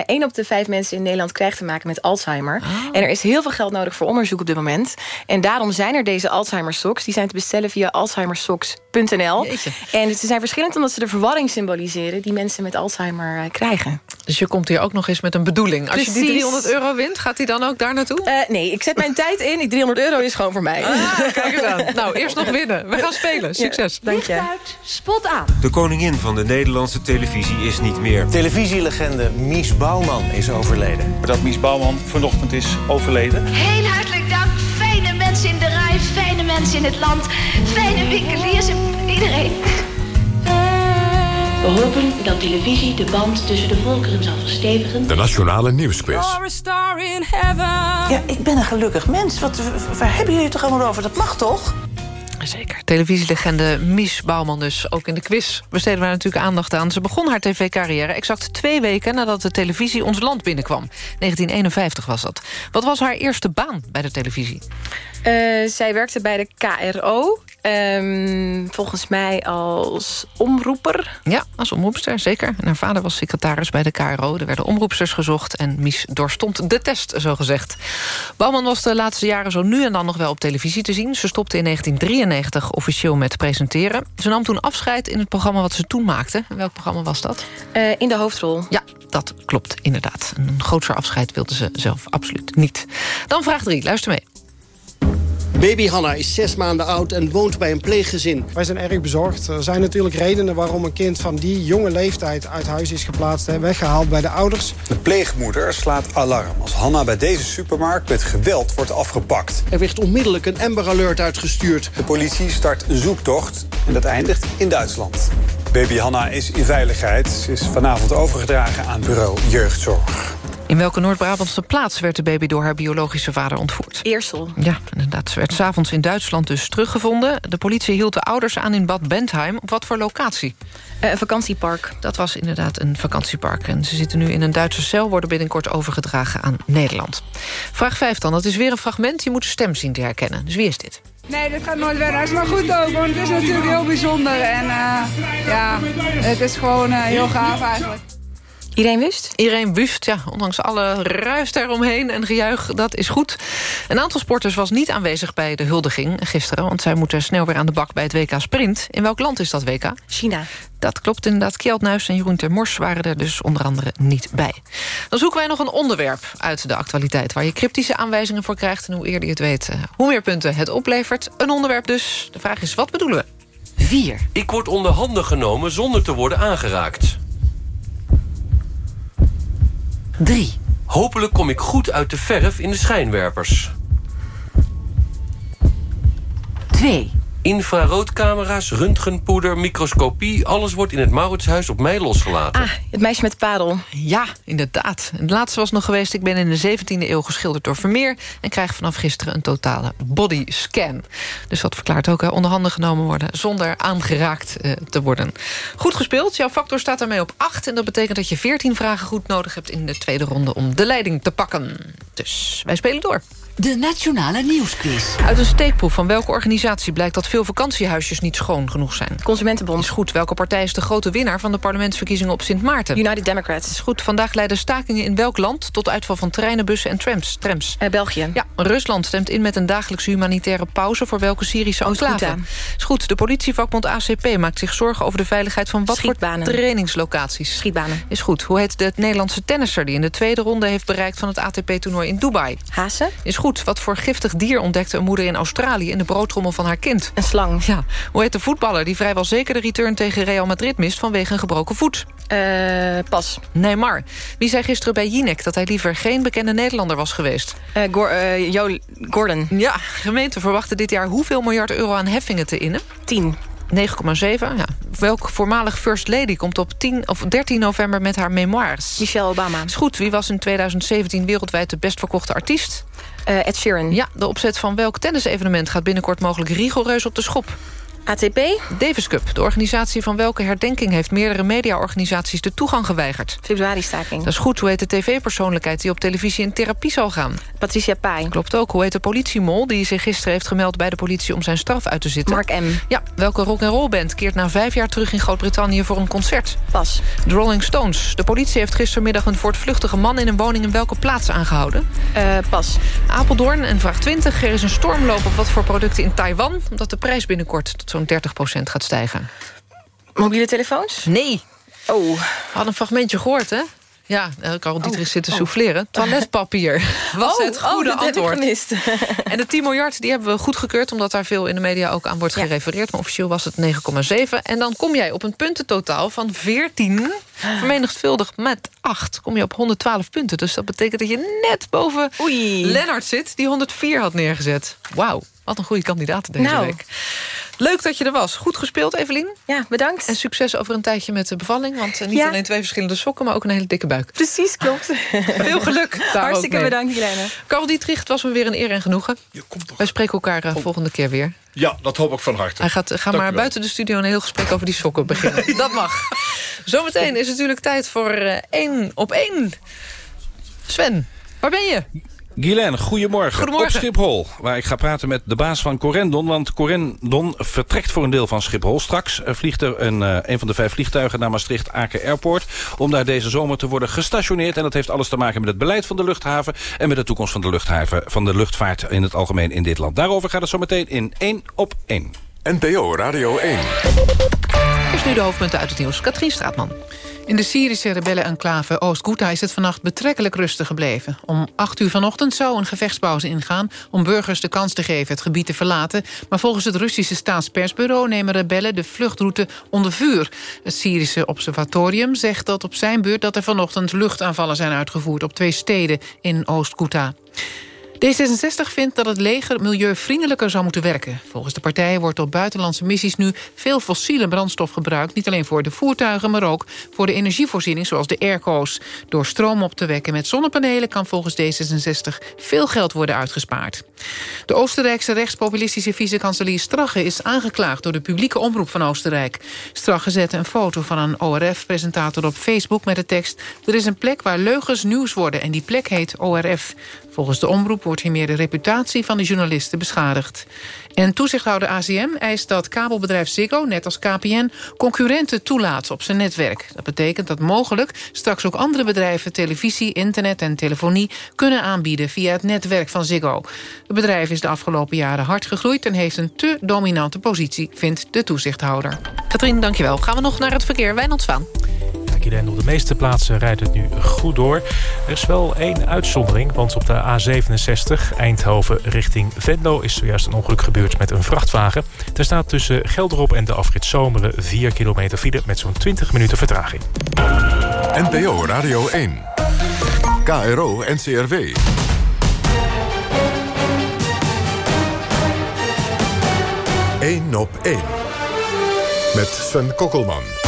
Speaker 20: Eén uh, op de vijf mensen in Nederland krijgt te maken met Alzheimer. Oh. En er is heel veel geld nodig voor onderzoek op dit moment. En daarom zijn er deze Alzheimer socks. Die zijn te bestellen via alzheimersocks.nl. En ze zijn verschillend omdat ze de verwarring symboliseren... die mensen met Alzheimer uh, krijgen.
Speaker 12: Dus je komt hier ook nog eens met een bedoeling. Als Precies. je die 300 euro wint, gaat hij dan ook daar naartoe?
Speaker 20: Uh, nee, ik zet mijn [LAUGHS] tijd in. Die 300 euro is gewoon voor mij.
Speaker 12: Ah, kijk eens aan. Nou, eerst nog winnen. We gaan spelen. Succes.
Speaker 20: Ja, dank je.
Speaker 21: Spot aan.
Speaker 22: De koningin van de Nederlandse televisie is niet meer.
Speaker 23: Televisielegende Mies Bouwman is overleden.
Speaker 24: Dat Mies Bouwman vanochtend is overleden.
Speaker 25: Heel hartelijk dank. Fijne mensen in de rij, fijne mensen in het land. Fijne winkeliers en iedereen.
Speaker 26: We hopen dat televisie de band tussen de volkeren zal verstevigen.
Speaker 1: De Nationale Nieuwsquiz.
Speaker 27: Ja, ik ben een gelukkig mens. Wat, waar hebben jullie het toch allemaal over? Dat mag toch?
Speaker 12: Zeker. Televisielegende Mies Bouwman dus. Ook in de quiz besteden wij natuurlijk aandacht aan. Ze begon haar tv-carrière exact twee weken nadat de televisie ons land binnenkwam. 1951 was dat. Wat was haar eerste baan bij de televisie?
Speaker 20: Uh, zij werkte bij de KRO. Um, volgens mij als omroeper.
Speaker 12: Ja, als omroepster, zeker. En haar vader was secretaris bij de KRO. Er werden omroepsters gezocht en Mies doorstond de test, zo gezegd. Bouwman was de laatste jaren zo nu en dan nog wel op televisie te zien. Ze stopte in 1993 officieel met presenteren. Ze nam toen afscheid in het programma wat ze toen maakte. Welk programma was dat?
Speaker 20: Uh, in de hoofdrol.
Speaker 12: Ja, dat klopt, inderdaad. Een groter afscheid wilde ze zelf absoluut niet. Dan vraag 3, luister mee.
Speaker 28: Baby Hanna is zes maanden oud en woont bij een pleeggezin.
Speaker 29: Wij zijn erg bezorgd. Er zijn natuurlijk redenen waarom een kind van die jonge leeftijd uit huis is geplaatst... en weggehaald bij de ouders.
Speaker 30: De pleegmoeder slaat alarm als Hanna bij deze supermarkt met geweld wordt afgepakt.
Speaker 28: Er werd onmiddellijk een Amber Alert uitgestuurd.
Speaker 30: De politie start een zoektocht en dat eindigt in Duitsland. Baby Hanna is in veiligheid. Ze is vanavond overgedragen aan bureau jeugdzorg.
Speaker 12: In welke Noord-Brabantse plaats werd de baby door haar biologische vader ontvoerd?
Speaker 20: Eersel.
Speaker 12: Ja, inderdaad. Ze werd s'avonds in Duitsland dus teruggevonden. De politie hield de ouders aan in Bad Bentheim. Op wat voor locatie?
Speaker 20: Uh, een vakantiepark.
Speaker 12: Dat was inderdaad een vakantiepark. En ze zitten nu in een Duitse cel, worden binnenkort overgedragen aan Nederland. Vraag 5 dan. Dat is weer een fragment. Je moet de stem zien te herkennen. Dus wie is dit?
Speaker 31: Nee, dit gaat nooit weg. Hij is maar goed ook, want het is natuurlijk heel bijzonder. En uh, ja, het is gewoon uh, heel gaaf eigenlijk.
Speaker 20: Iedereen wust?
Speaker 12: Iedereen wust, ja. Ondanks alle ruis daaromheen en gejuich, dat is goed. Een aantal sporters was niet aanwezig bij de huldiging gisteren... want zij moeten snel weer aan de bak bij het WK Sprint. In welk land is dat WK?
Speaker 20: China.
Speaker 12: Dat klopt inderdaad. Kjeld Nuis en Jeroen Termors waren er dus onder andere niet bij. Dan zoeken wij nog een onderwerp uit de actualiteit... waar je cryptische aanwijzingen voor krijgt. En hoe eerder je het weet, hoe meer punten het oplevert. Een onderwerp dus. De vraag is, wat bedoelen we? 4.
Speaker 32: Ik word onder handen genomen zonder te worden aangeraakt.
Speaker 12: 3.
Speaker 32: Hopelijk kom ik goed uit de verf in de schijnwerpers.
Speaker 12: 2.
Speaker 32: Infraroodcamera's, röntgenpoeder, microscopie... alles wordt in het Mauritshuis op mij losgelaten.
Speaker 20: Ah, het meisje met de parel.
Speaker 12: Ja, inderdaad. Het laatste was nog geweest... ik ben in de 17e eeuw geschilderd door Vermeer... en krijg vanaf gisteren een totale body scan. Dus dat verklaart ook hè, onder handen genomen worden... zonder aangeraakt uh, te worden. Goed gespeeld. Jouw factor staat daarmee op 8... en dat betekent dat je 14 vragen goed nodig hebt... in de tweede ronde om de leiding te pakken. Dus wij spelen door.
Speaker 33: De Nationale Nieuwsquiz.
Speaker 12: Uit een steekproef van welke organisatie blijkt dat veel vakantiehuisjes niet schoon genoeg zijn?
Speaker 20: Consumentenbond.
Speaker 12: Is goed. Welke partij is de grote winnaar van de parlementsverkiezingen op Sint Maarten?
Speaker 20: United Democrats.
Speaker 12: Is goed. Vandaag leiden stakingen in welk land tot uitval van treinen, bussen en trams? trams.
Speaker 20: Uh, België.
Speaker 12: Ja, Rusland stemt in met een dagelijkse humanitaire pauze voor welke Syrische enclave? Is goed. De politievakbond ACP maakt zich zorgen over de veiligheid van wat voor trainingslocaties?
Speaker 20: Schietbanen.
Speaker 12: Is goed. Hoe heet de Nederlandse tennisser die in de tweede ronde heeft bereikt van het ATP-toernooi in Dubai?
Speaker 20: Haase.
Speaker 12: Is goed. Wat voor giftig dier ontdekte een moeder in Australië... in de broodtrommel van haar kind?
Speaker 20: Een slang.
Speaker 12: Ja. Hoe heet de voetballer die vrijwel zeker de return tegen Real Madrid mist... vanwege een gebroken voet?
Speaker 20: Uh, pas.
Speaker 12: Neymar. Wie zei gisteren bij Jinek dat hij liever geen bekende Nederlander was geweest?
Speaker 20: Uh, Gor uh, jo Gordon.
Speaker 12: Ja, gemeenten verwachten dit jaar hoeveel miljard euro aan heffingen te innen?
Speaker 20: 10.
Speaker 12: 9,7. Ja. Welk voormalig First Lady komt op 10 of 13 november met haar memoires?
Speaker 20: Michelle Obama.
Speaker 12: Is goed. Wie was in 2017 wereldwijd de best verkochte artiest?
Speaker 20: Uh, Ed Sheeran.
Speaker 12: Ja, de opzet van welk tennisevenement gaat binnenkort mogelijk rigoureus op de schop?
Speaker 20: ATP.
Speaker 12: Davis Cup. De organisatie van welke herdenking... heeft meerdere mediaorganisaties de toegang geweigerd?
Speaker 20: Februari-staking.
Speaker 12: Dat is goed. Hoe heet de tv-persoonlijkheid die op televisie in therapie zal gaan?
Speaker 20: Patricia Pai.
Speaker 12: Klopt ook. Hoe heet de politiemol die zich gisteren heeft gemeld bij de politie... om zijn straf uit te zitten?
Speaker 20: Mark M.
Speaker 12: Ja. Welke rock'n'roll band keert na vijf jaar terug in Groot-Brittannië voor een concert?
Speaker 20: Pas.
Speaker 12: De Rolling Stones. De politie heeft gistermiddag een voortvluchtige man in een woning... in welke plaats aangehouden?
Speaker 20: Uh, pas.
Speaker 12: Apeldoorn en vraag 20. Er is een stormloop op wat voor producten in Taiwan... omdat de prijs binnenkort tot zo'n 30% gaat stijgen.
Speaker 20: Mobiele telefoons?
Speaker 12: Nee.
Speaker 20: Oh.
Speaker 12: Had een fragmentje gehoord, hè? Ja, Karel Dietrich oh. zit te souffleren. [LAUGHS] Toiletpapier was
Speaker 20: oh,
Speaker 12: het goede
Speaker 20: oh, dat
Speaker 12: antwoord.
Speaker 20: Ik
Speaker 12: en de 10 miljard die hebben we goedgekeurd... omdat daar veel in de media ook aan wordt ja. gerefereerd. Maar officieel was het 9,7. En dan kom jij op een puntentotaal van 14... vermenigvuldigd met 8. Kom je op 112 punten. Dus dat betekent dat je net boven
Speaker 20: Oei.
Speaker 12: Lennart zit... die 104 had neergezet. Wauw, wat een goede kandidaat deze
Speaker 20: nou.
Speaker 12: week. Leuk dat je er was. Goed gespeeld, Evelien.
Speaker 20: Ja, bedankt.
Speaker 12: En succes over een tijdje met de bevalling. Want niet ja. alleen twee verschillende sokken, maar ook een hele dikke buik.
Speaker 20: Precies, klopt. [LAUGHS]
Speaker 12: Veel geluk daar
Speaker 20: Hartstikke bedankt, Helene.
Speaker 12: Karel Dietrich, het was me weer een eer en genoegen. Wij spreken elkaar uh, volgende keer weer.
Speaker 14: Ja, dat hoop ik van harte.
Speaker 12: Hij gaat, ga maar buiten de studio een heel gesprek over die sokken beginnen. [LAUGHS] dat mag. Zometeen is het natuurlijk tijd voor uh, één op één. Sven, waar ben je?
Speaker 34: Guylaine, goedemorgen.
Speaker 12: goedemorgen.
Speaker 34: Op Schiphol, waar ik ga praten met de baas van Corendon. Want Corendon vertrekt voor een deel van Schiphol. Straks vliegt er een, uh, een van de vijf vliegtuigen naar Maastricht-Aken Airport... om daar deze zomer te worden gestationeerd. En dat heeft alles te maken met het beleid van de luchthaven... en met de toekomst van de, luchthaven, van de luchtvaart in het algemeen in dit land. Daarover gaat het zo meteen in 1 op 1.
Speaker 1: NPO Radio 1.
Speaker 12: Eerst nu de hoofdpunten uit het nieuws. Katrien Straatman.
Speaker 2: In de Syrische rebellenenclave Oost-Ghouta is het vannacht betrekkelijk rustig gebleven. Om 8 uur vanochtend zou een gevechtspauze ingaan... om burgers de kans te geven het gebied te verlaten. Maar volgens het Russische staatspersbureau nemen rebellen de vluchtroute onder vuur. Het Syrische observatorium zegt dat op zijn beurt... dat er vanochtend luchtaanvallen zijn uitgevoerd op twee steden in Oost-Ghouta. D66 vindt dat het leger milieuvriendelijker zou moeten werken. Volgens de partij wordt op buitenlandse missies nu veel fossiele brandstof gebruikt. Niet alleen voor de voertuigen, maar ook voor de energievoorziening zoals de airco's. Door stroom op te wekken met zonnepanelen kan volgens D66 veel geld worden uitgespaard. De Oostenrijkse rechtspopulistische vicekanselier Strache is aangeklaagd door de publieke omroep van Oostenrijk. Strache zette een foto van een ORF-presentator op Facebook met de tekst... er is een plek waar leugens nieuws worden en die plek heet ORF. Volgens de omroep wordt hiermee de reputatie van de journalisten beschadigd. En toezichthouder ACM eist dat kabelbedrijf Ziggo, net als KPN... concurrenten toelaat op zijn netwerk. Dat betekent dat mogelijk straks ook andere bedrijven... televisie, internet en telefonie kunnen aanbieden via het netwerk van Ziggo. Het bedrijf is de afgelopen jaren hard gegroeid... en heeft een te dominante positie, vindt de toezichthouder.
Speaker 12: Katrien, dankjewel. Gaan we nog naar het verkeer. Wijnand Zwaan.
Speaker 35: De meeste plaatsen rijdt het nu goed door. Er is wel één uitzondering, want op de A67 Eindhoven richting Venlo... is zojuist een ongeluk gebeurd met een vrachtwagen. Er staat tussen Gelderop en de afrit Zomeren 4 kilometer file... met zo'n 20 minuten vertraging.
Speaker 1: NPO Radio 1. KRO NCRW. Eén op één. Met Sven Kokkelman.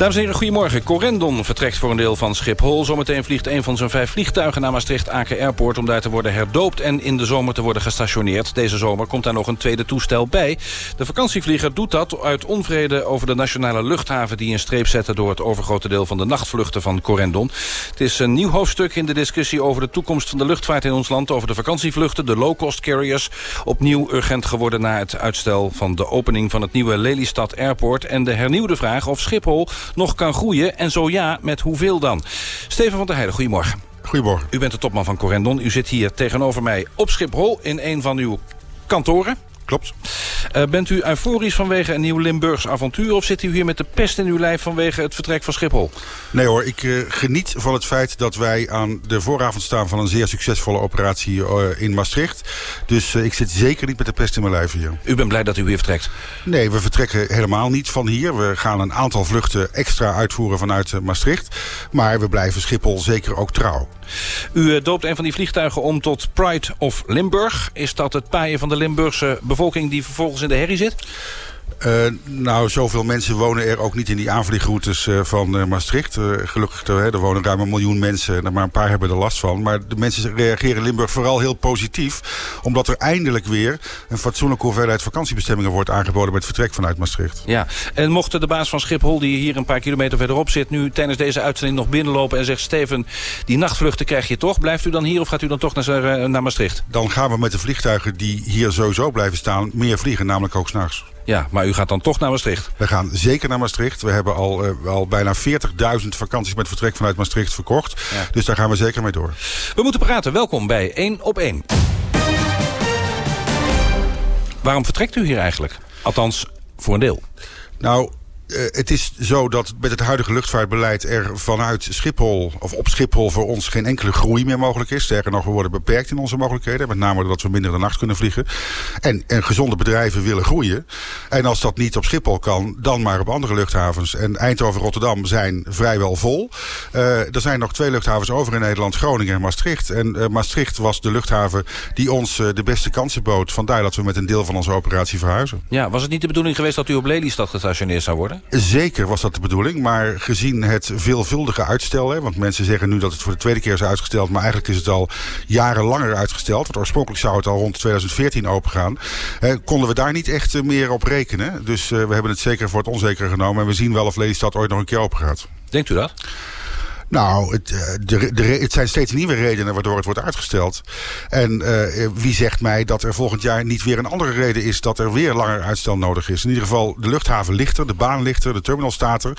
Speaker 34: Dames en heren, goedemorgen. Corendon vertrekt voor een deel van Schiphol. Zometeen vliegt een van zijn vijf vliegtuigen naar Maastricht-Aken Airport... om daar te worden herdoopt en in de zomer te worden gestationeerd. Deze zomer komt daar nog een tweede toestel bij. De vakantievlieger doet dat uit onvrede over de nationale luchthaven... die een streep zette door het overgrote deel van de nachtvluchten van Corendon. Het is een nieuw hoofdstuk in de discussie over de toekomst van de luchtvaart in ons land... over de vakantievluchten, de low-cost carriers. Opnieuw urgent geworden na het uitstel van de opening van het nieuwe Lelystad Airport... en de hernieuwde vraag of Schiphol nog kan groeien? En zo ja, met hoeveel dan? Steven van der Heijden, goedemorgen.
Speaker 36: Goedemorgen.
Speaker 34: U bent de topman van Corendon. U zit hier tegenover mij op Schiphol in een van uw kantoren.
Speaker 36: Klopt.
Speaker 34: Uh, bent u euforisch vanwege een nieuw Limburgs avontuur... of zit u hier met de pest in uw lijf vanwege het vertrek van Schiphol?
Speaker 36: Nee hoor, ik uh, geniet van het feit dat wij aan de vooravond staan... van een zeer succesvolle operatie uh, in Maastricht. Dus ik zit zeker niet met de pest in mijn lijf hier.
Speaker 34: U bent blij dat u weer vertrekt?
Speaker 36: Nee, we vertrekken helemaal niet van hier. We gaan een aantal vluchten extra uitvoeren vanuit Maastricht. Maar we blijven Schiphol zeker ook trouw.
Speaker 34: U doopt een van die vliegtuigen om tot Pride of Limburg. Is dat het paaien van de Limburgse bevolking die vervolgens in de herrie zit?
Speaker 36: Uh, nou, zoveel mensen wonen er ook niet in die aanvliegroutes uh, van uh, Maastricht. gelukkig, er wonen ruim een miljoen mensen. Maar een paar hebben er last van. Maar de mensen reageren in Limburg vooral heel positief. Omdat er eindelijk weer een fatsoenlijke hoeveelheid vakantiebestemmingen wordt aangeboden... met vertrek vanuit Maastricht.
Speaker 34: Ja, en mocht de baas van Schiphol, die hier een paar kilometer verderop zit... nu tijdens deze uitzending nog binnenlopen en zegt... Steven, die nachtvluchten krijg je toch. Blijft u dan hier of gaat u dan toch naar, naar Maastricht?
Speaker 36: Dan gaan we met de vliegtuigen die hier sowieso blijven staan... meer vliegen, namelijk ook s'nachts.
Speaker 34: Ja, maar u gaat dan toch naar Maastricht?
Speaker 36: We gaan zeker naar Maastricht. We hebben al, uh, al bijna 40.000 vakanties met vertrek vanuit Maastricht verkocht. Ja. Dus daar gaan we zeker mee door.
Speaker 34: We moeten praten. Welkom bij 1 op 1. Waarom vertrekt u hier eigenlijk? Althans, voor een deel.
Speaker 36: Nou, uh, het is zo dat met het huidige luchtvaartbeleid er vanuit Schiphol, of op Schiphol voor ons geen enkele groei meer mogelijk is. Sterker nog, we worden beperkt in onze mogelijkheden. Met name dat we minder de nacht kunnen vliegen. En, en gezonde bedrijven willen groeien. En als dat niet op Schiphol kan, dan maar op andere luchthavens. En Eindhoven en Rotterdam zijn vrijwel vol. Uh, er zijn nog twee luchthavens over in Nederland, Groningen en Maastricht. En uh, Maastricht was de luchthaven die ons de beste kansen bood. Vandaar dat we met een deel van onze operatie verhuizen.
Speaker 34: Ja, was het niet de bedoeling geweest dat u op Lelystad gestationeerd zou worden?
Speaker 36: Zeker was dat de bedoeling, maar gezien het veelvuldige uitstel... Hè, want mensen zeggen nu dat het voor de tweede keer is uitgesteld... maar eigenlijk is het al jaren langer uitgesteld. Want oorspronkelijk zou het al rond 2014 opengaan. Hè, konden we daar niet echt meer op rekenen. Dus uh, we hebben het zeker voor het onzekere genomen... en we zien wel of Lelystad ooit nog een keer open gaat.
Speaker 34: Denkt u dat?
Speaker 36: Nou, het, eh, de, de, het zijn steeds nieuwe redenen waardoor het wordt uitgesteld. En uh, wie zegt mij dat er volgend jaar niet weer een andere reden is... dat er weer langer uitstel nodig is? In ieder geval, de luchthaven ligt er, de baan ligt er, de terminal staat er.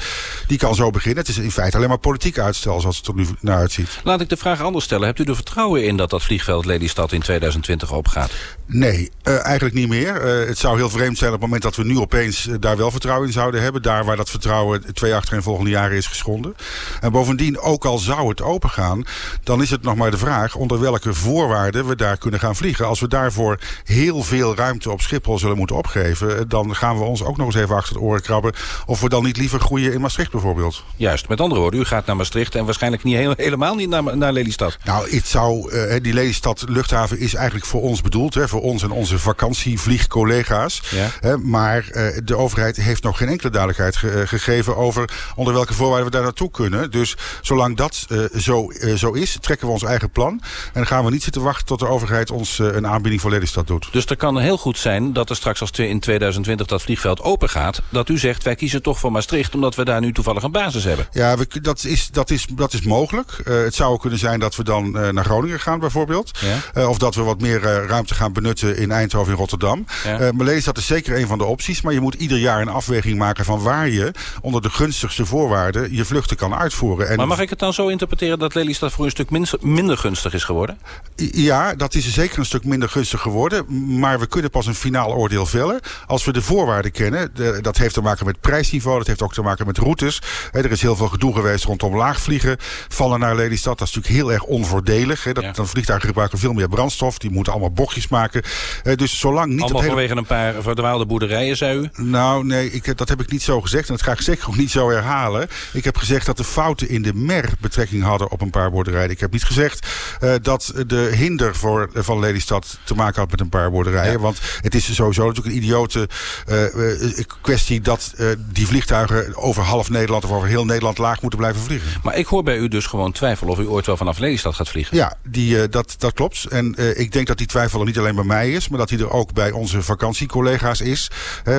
Speaker 36: Die kan zo beginnen. Het is in feite alleen maar politiek uitstel zoals het er nu naar uitziet.
Speaker 34: Laat ik de vraag anders stellen. Hebt u er vertrouwen in dat dat vliegveld Lelystad in 2020 opgaat?
Speaker 36: Nee, uh, eigenlijk niet meer. Uh, het zou heel vreemd zijn op het moment dat we nu opeens daar wel vertrouwen in zouden hebben. Daar waar dat vertrouwen twee achter volgende jaren is geschonden. En bovendien ook al zou het opengaan, dan is het nog maar de vraag onder welke voorwaarden we daar kunnen gaan vliegen. Als we daarvoor heel veel ruimte op Schiphol zullen moeten opgeven, dan gaan we ons ook nog eens even achter de oren krabben. Of we dan niet liever groeien in Maastricht bijvoorbeeld.
Speaker 34: Juist, met andere woorden, u gaat naar Maastricht en waarschijnlijk niet heel, [LAUGHS] helemaal niet naar, naar Lelystad.
Speaker 36: Nou, het zou, uh, die Lelystad luchthaven is eigenlijk voor ons bedoeld, hè, voor ons en onze vakantievliegcollega's. Ja. maar uh, de overheid heeft nog geen enkele duidelijkheid ge gegeven over onder welke voorwaarden we daar naartoe kunnen. Dus zolang dat uh, zo, uh, zo is, trekken we ons eigen plan. En dan gaan we niet zitten wachten tot de overheid ons uh, een aanbieding voor Lelystad doet.
Speaker 34: Dus er kan heel goed zijn dat er straks als in 2020 dat vliegveld open gaat... dat u zegt, wij kiezen toch voor Maastricht... omdat we daar nu toevallig een basis hebben.
Speaker 36: Ja, we, dat, is, dat, is, dat is mogelijk. het zou kunnen zijn dat we dan naar Groningen gaan bijvoorbeeld. Ja? of dat we wat meer ruimte gaan benutten in Eindhoven en Rotterdam. Ja? maar Lelystad is zeker een van de opties. Maar je moet ieder jaar een afweging maken van waar je... onder de gunstigste voorwaarden je vluchten kan uitvoeren.
Speaker 34: En maar mag ik het dan zo interpreteren dat Lelystad voor een stuk minder gunstig is geworden?
Speaker 36: Ja, dat is zeker een stuk minder gunstig geworden. Maar we kunnen pas een finaal oordeel vellen als we de voorwaarden kennen. De, dat heeft te maken met prijsniveau, dat heeft ook te maken met routes. He, er is heel veel gedoe geweest rondom laagvliegen. Vallen naar Lelystad, dat is natuurlijk heel erg onvoordelig. He, dat, ja. Dan vliegtuigen gebruiken veel meer brandstof. Die moeten allemaal bochtjes maken. Uh, dus zolang niet...
Speaker 34: Allemaal hele... vanwege een paar verdwaalde boerderijen, zei u?
Speaker 36: Nou, nee, ik, dat heb ik niet zo gezegd. En dat ga ik zeker ook niet zo herhalen. Ik heb gezegd dat de fouten in de Betrekking hadden op een paar boerderijen. Ik heb niet gezegd uh, dat de hinder voor, uh, van Lelystad te maken had met een paar boerderijen. Ja. Want het is sowieso natuurlijk een idiote uh, kwestie dat die vliegtuigen over half Nederland of over heel Nederland laag moeten blijven vliegen.
Speaker 34: Maar ik hoor bij u dus gewoon twijfel of u ooit wel vanaf Lelystad gaat vliegen.
Speaker 36: Ja, die, dat, dat klopt. En ik denk dat die twijfel er niet alleen bij mij is, maar dat die er ook bij onze vakantiecollega's is.